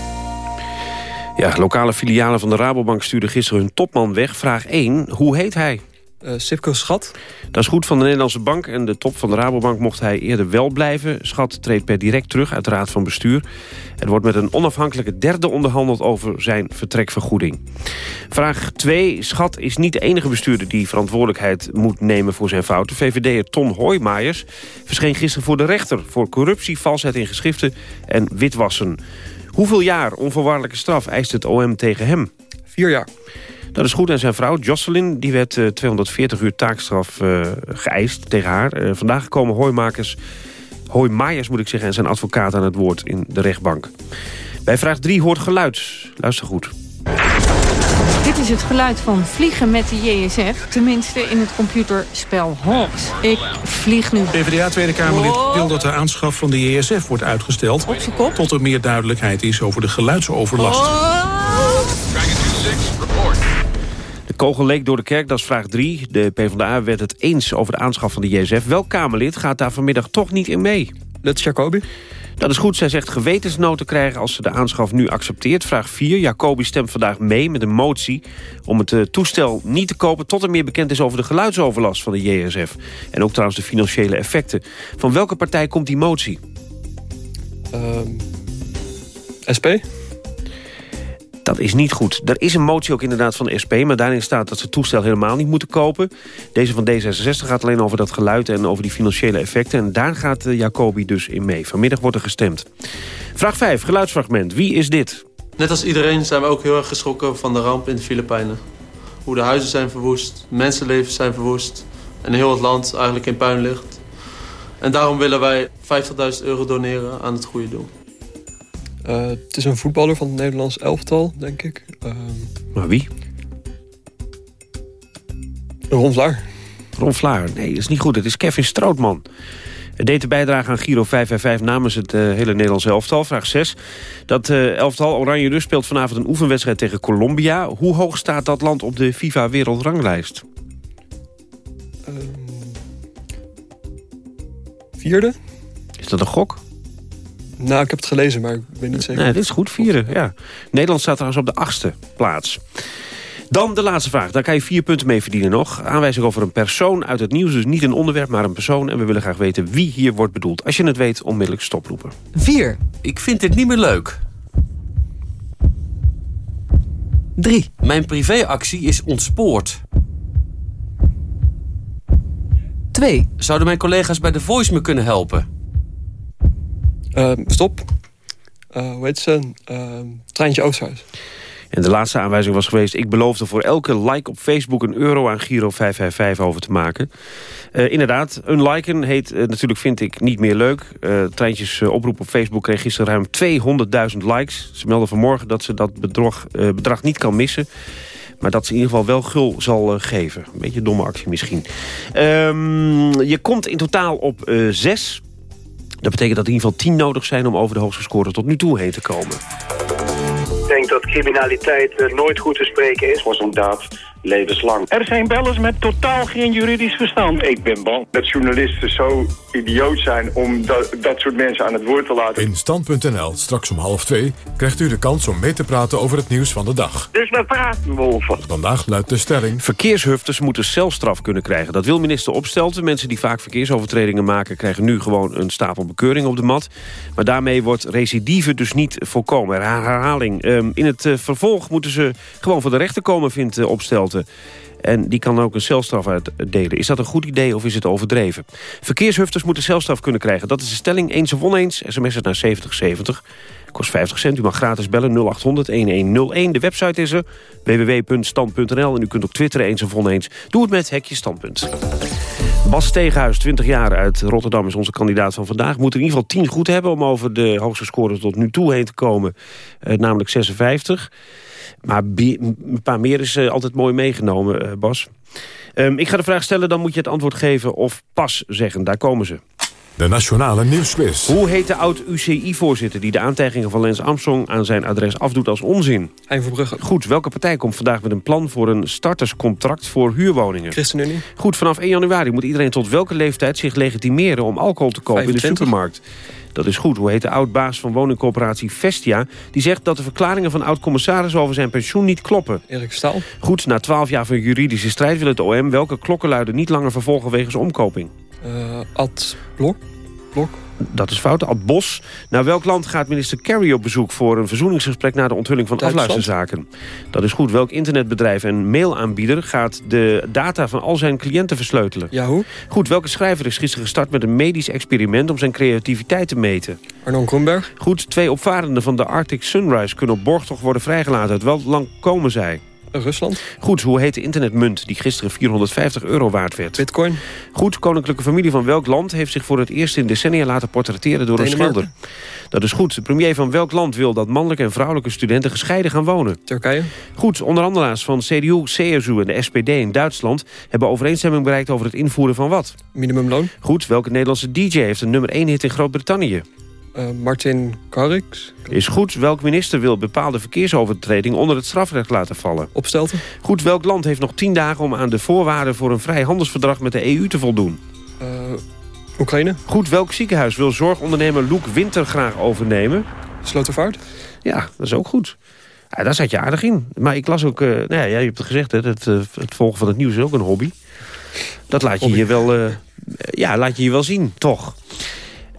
Ja, lokale filialen van de Rabobank stuurden gisteren hun topman weg. Vraag 1, hoe heet hij? Uh, Sipko Schat. Dat is goed van de Nederlandse bank. En de top van de Rabobank mocht hij eerder wel blijven. Schat treedt per direct terug uit de Raad van Bestuur. Er wordt met een onafhankelijke derde onderhandeld over zijn vertrekvergoeding. Vraag 2. Schat is niet de enige bestuurder die verantwoordelijkheid moet nemen voor zijn fouten. VVD'er Ton Hoijmaijers verscheen gisteren voor de rechter... voor corruptie, valsheid in geschriften en witwassen. Hoeveel jaar onvoorwaardelijke straf eist het OM tegen hem? Vier jaar. Dat is goed. En zijn vrouw, Jocelyn, die werd uh, 240 uur taakstraf uh, geëist tegen haar. Uh, vandaag komen hooimakers, hooimaaiers moet ik zeggen... en zijn advocaat aan het woord in de rechtbank. Bij vraag 3 hoort geluid. Luister goed. Dit is het geluid van vliegen met de JSF. Tenminste in het computerspel Hawks. Ik vlieg nu. PvdA Tweede Kamerlid oh. wil dat de aanschaf van de JSF wordt uitgesteld... tot er meer duidelijkheid is over de geluidsoverlast. Oh. Kogel leek door de kerk, dat is vraag 3. De PvdA werd het eens over de aanschaf van de JSF. Welk Kamerlid gaat daar vanmiddag toch niet in mee? Dat is Jacobi. Dat is goed. Zij zegt gewetensnood te krijgen als ze de aanschaf nu accepteert. Vraag 4. Jacobi stemt vandaag mee met een motie om het uh, toestel niet te kopen... tot er meer bekend is over de geluidsoverlast van de JSF. En ook trouwens de financiële effecten. Van welke partij komt die motie? Um, SP? Dat is niet goed. Er is een motie ook inderdaad van de SP... maar daarin staat dat ze het toestel helemaal niet moeten kopen. Deze van D66 gaat alleen over dat geluid en over die financiële effecten. En daar gaat uh, Jacobi dus in mee. Vanmiddag wordt er gestemd. Vraag 5, geluidsfragment. Wie is dit? Net als iedereen zijn we ook heel erg geschrokken van de ramp in de Filipijnen. Hoe de huizen zijn verwoest, mensenlevens zijn verwoest... en heel het land eigenlijk in puin ligt. En daarom willen wij 50.000 euro doneren aan het goede doel. Uh, het is een voetballer van het Nederlands elftal, denk ik. Uh, maar wie? Ron Vlaar. Ron Vlaar, nee, dat is niet goed. Het is Kevin Strootman. Hij deed de bijdrage aan Giro 555 namens het uh, hele Nederlandse elftal. Vraag 6. Dat uh, elftal Oranje dus speelt vanavond een oefenwedstrijd tegen Colombia. Hoe hoog staat dat land op de FIFA wereldranglijst? Uh, vierde. Is dat een gok? Nou, ik heb het gelezen, maar ik weet niet zeker. Nee, dit is goed, vieren, ja. Nederland staat trouwens op de achtste plaats. Dan de laatste vraag. Daar kan je vier punten mee verdienen nog. Aanwijzing over een persoon uit het nieuws. Dus niet een onderwerp, maar een persoon. En we willen graag weten wie hier wordt bedoeld. Als je het weet, onmiddellijk stoproepen. 4. Ik vind dit niet meer leuk. 3. Mijn privéactie is ontspoord. 2. Zouden mijn collega's bij The Voice me kunnen helpen? Uh, stop. Uh, hoe heet ze? Uh, Treintje Oosterhuis. En de laatste aanwijzing was geweest... ik beloofde voor elke like op Facebook een euro aan Giro 555 over te maken. Uh, inderdaad, een liken heet uh, natuurlijk, vind ik, niet meer leuk. Uh, Treintjes oproep op Facebook kreeg gisteren ruim 200.000 likes. Ze melden vanmorgen dat ze dat bedrag, bedrag niet kan missen. Maar dat ze in ieder geval wel gul zal geven. Een beetje een domme actie misschien. Um, je komt in totaal op zes dat betekent dat in ieder geval 10 nodig zijn om over de hoogste score tot nu toe heen te komen. Ik denk dat criminaliteit uh, nooit goed te spreken is. Voor zo'n daad levenslang. Er zijn bellers met totaal geen juridisch verstand. Ik ben bang dat journalisten zo idioot zijn om dat, dat soort mensen aan het woord te laten. In Stand.nl, straks om half twee, krijgt u de kans om mee te praten over het nieuws van de dag. Dus we praten wolven. Vandaag luidt de stelling... Verkeershufters moeten celstraf kunnen krijgen. Dat wil minister Opstelten. Mensen die vaak verkeersovertredingen maken... krijgen nu gewoon een stapel bekeuring op de mat. Maar daarmee wordt recidive dus niet voorkomen. Herhaling. Ehm, in het eh, vervolg moeten ze gewoon voor de rechter komen, vindt uh, En die kan ook een celstraf uitdelen. Is dat een goed idee of is het overdreven? Verkeershufters moeten celstraf kunnen krijgen. Dat is de stelling. Eens of oneens. SMS het naar 7070. Kost 50 cent. U mag gratis bellen 0800-1101. De website is er. www.stand.nl. En u kunt ook twitteren eens of oneens. Doe het met Hekje Standpunt. Bas Steeghuis, 20 jaar uit Rotterdam, is onze kandidaat van vandaag. Moet in ieder geval 10 goed hebben om over de hoogste score tot nu toe heen te komen. Uh, namelijk 56. Maar een paar meer is uh, altijd mooi meegenomen, uh, Bas. Um, ik ga de vraag stellen, dan moet je het antwoord geven of pas zeggen. Daar komen ze. De Nationale Nieuwsquiz. Hoe heet de oud-UCI-voorzitter... die de aantijgingen van Lens Armstrong aan zijn adres afdoet als onzin? Hein Verbrugge. Goed, welke partij komt vandaag met een plan... voor een starterscontract voor huurwoningen? ChristenUnie. Goed, vanaf 1 januari moet iedereen tot welke leeftijd zich legitimeren... om alcohol te kopen 25. in de supermarkt? Dat is goed. Hoe heet de oud-baas van woningcorporatie Vestia... die zegt dat de verklaringen van oud-commissaris over zijn pensioen niet kloppen? Erik Staal. Goed, na 12 jaar van juridische strijd wil het OM... welke klokkenluider niet langer vervolgen wegens omkoping? Uh, Ad Blok. Blok. Dat is fout. Ad Bos. Naar welk land gaat minister Kerry op bezoek... voor een verzoeningsgesprek na de onthulling van Duitsland. afluisterzaken? Dat is goed. Welk internetbedrijf en mailaanbieder... gaat de data van al zijn cliënten versleutelen? Yahoo. Goed. Welke schrijver is gisteren gestart met een medisch experiment... om zijn creativiteit te meten? Arnon Kronberg. Goed. Twee opvarenden van de Arctic Sunrise... kunnen op borgtocht worden vrijgelaten. Uit welk land komen zij? Rusland. Goed, hoe heet de internetmunt die gisteren 450 euro waard werd? Bitcoin. Goed, koninklijke familie van welk land heeft zich voor het eerst in decennia laten portretteren door een schilder? Dat is goed. De premier van welk land wil dat mannelijke en vrouwelijke studenten gescheiden gaan wonen? Turkije. Goed, onderhandelaars van CDU, CSU en de SPD in Duitsland hebben overeenstemming bereikt over het invoeren van wat? Minimumloon. Goed, welke Nederlandse DJ heeft een nummer 1 hit in Groot-Brittannië? Uh, Martin Garrix. Is goed. Welk minister wil bepaalde verkeersovertreding onder het strafrecht laten vallen? Opstelten. Goed. Welk land heeft nog tien dagen om aan de voorwaarden voor een vrijhandelsverdrag met de EU te voldoen? Uh, Oekraïne. Goed. Welk ziekenhuis wil zorgondernemer Loek Winter graag overnemen? Slotervaart. Ja, dat is ook goed. Ja, daar zat je aardig in. Maar ik las ook, uh, nou ja, jij hebt het gezegd, hè, het, uh, het volgen van het nieuws is ook een hobby. Dat laat je hier wel, uh, ja, laat je hier wel zien, toch?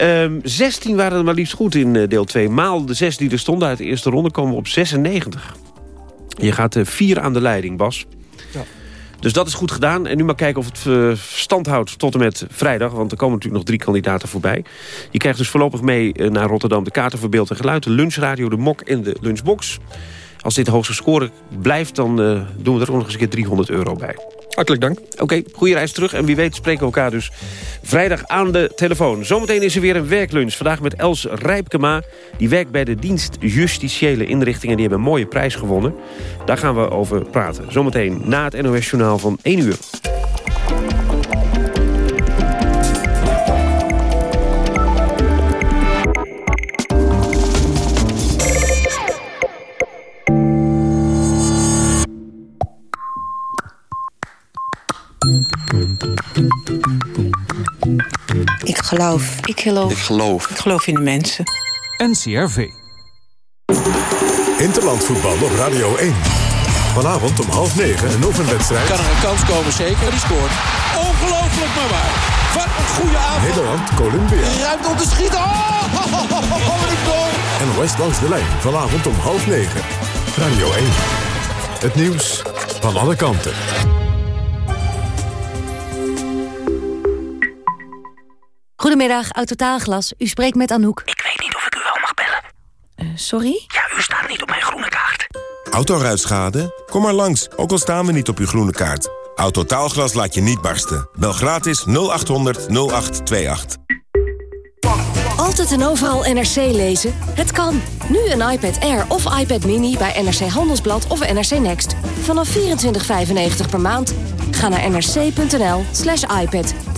Um, 16 waren er maar liefst goed in uh, deel 2. Maal de 6 die er stonden uit de eerste ronde komen we op 96. Je gaat uh, 4 aan de leiding, Bas. Ja. Dus dat is goed gedaan. En nu maar kijken of het uh, stand houdt tot en met vrijdag. Want er komen natuurlijk nog drie kandidaten voorbij. Je krijgt dus voorlopig mee naar Rotterdam de kaarten voor beeld en geluid. De lunchradio, de mok en de lunchbox. Als dit de hoogste score blijft, dan uh, doen we er nog eens een keer 300 euro bij. Hartelijk dank. Oké, goede reis terug. En wie weet spreken we elkaar dus vrijdag aan de telefoon. Zometeen is er weer een werklunch. Vandaag met Els Rijpkema. Die werkt bij de dienst Justitiële Inrichtingen. Die hebben een mooie prijs gewonnen. Daar gaan we over praten. Zometeen na het NOS Journaal van 1 uur. Geloof. Ik geloof. Ik geloof. Ik geloof in de mensen. NCRV. Interlandvoetbal op Radio 1. Vanavond om half negen een oefenwedstrijd. Kan er een kans komen, zeker. Die scoort. Ongelooflijk maar waar. Wat een goede avond. Nederland, Colombia. Ruimte om te schieten. Oh, oh, oh, oh, oh. En West langs de lijn. Vanavond om half negen. Radio 1. Het nieuws van alle kanten. Goedemiddag, Autotaalglas. U spreekt met Anouk. Ik weet niet of ik u wel mag bellen. Uh, sorry? Ja, u staat niet op mijn groene kaart. Autoruitschade? Kom maar langs, ook al staan we niet op uw groene kaart. Autotaalglas laat je niet barsten. Bel gratis 0800 0828. Altijd en overal NRC lezen? Het kan. Nu een iPad Air of iPad Mini bij NRC Handelsblad of NRC Next. Vanaf 24,95 per maand. Ga naar nrc.nl slash iPad.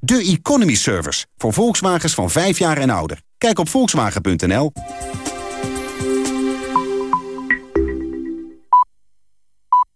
De Economy Service, voor Volkswagens van 5 jaar en ouder. Kijk op volkswagen.nl.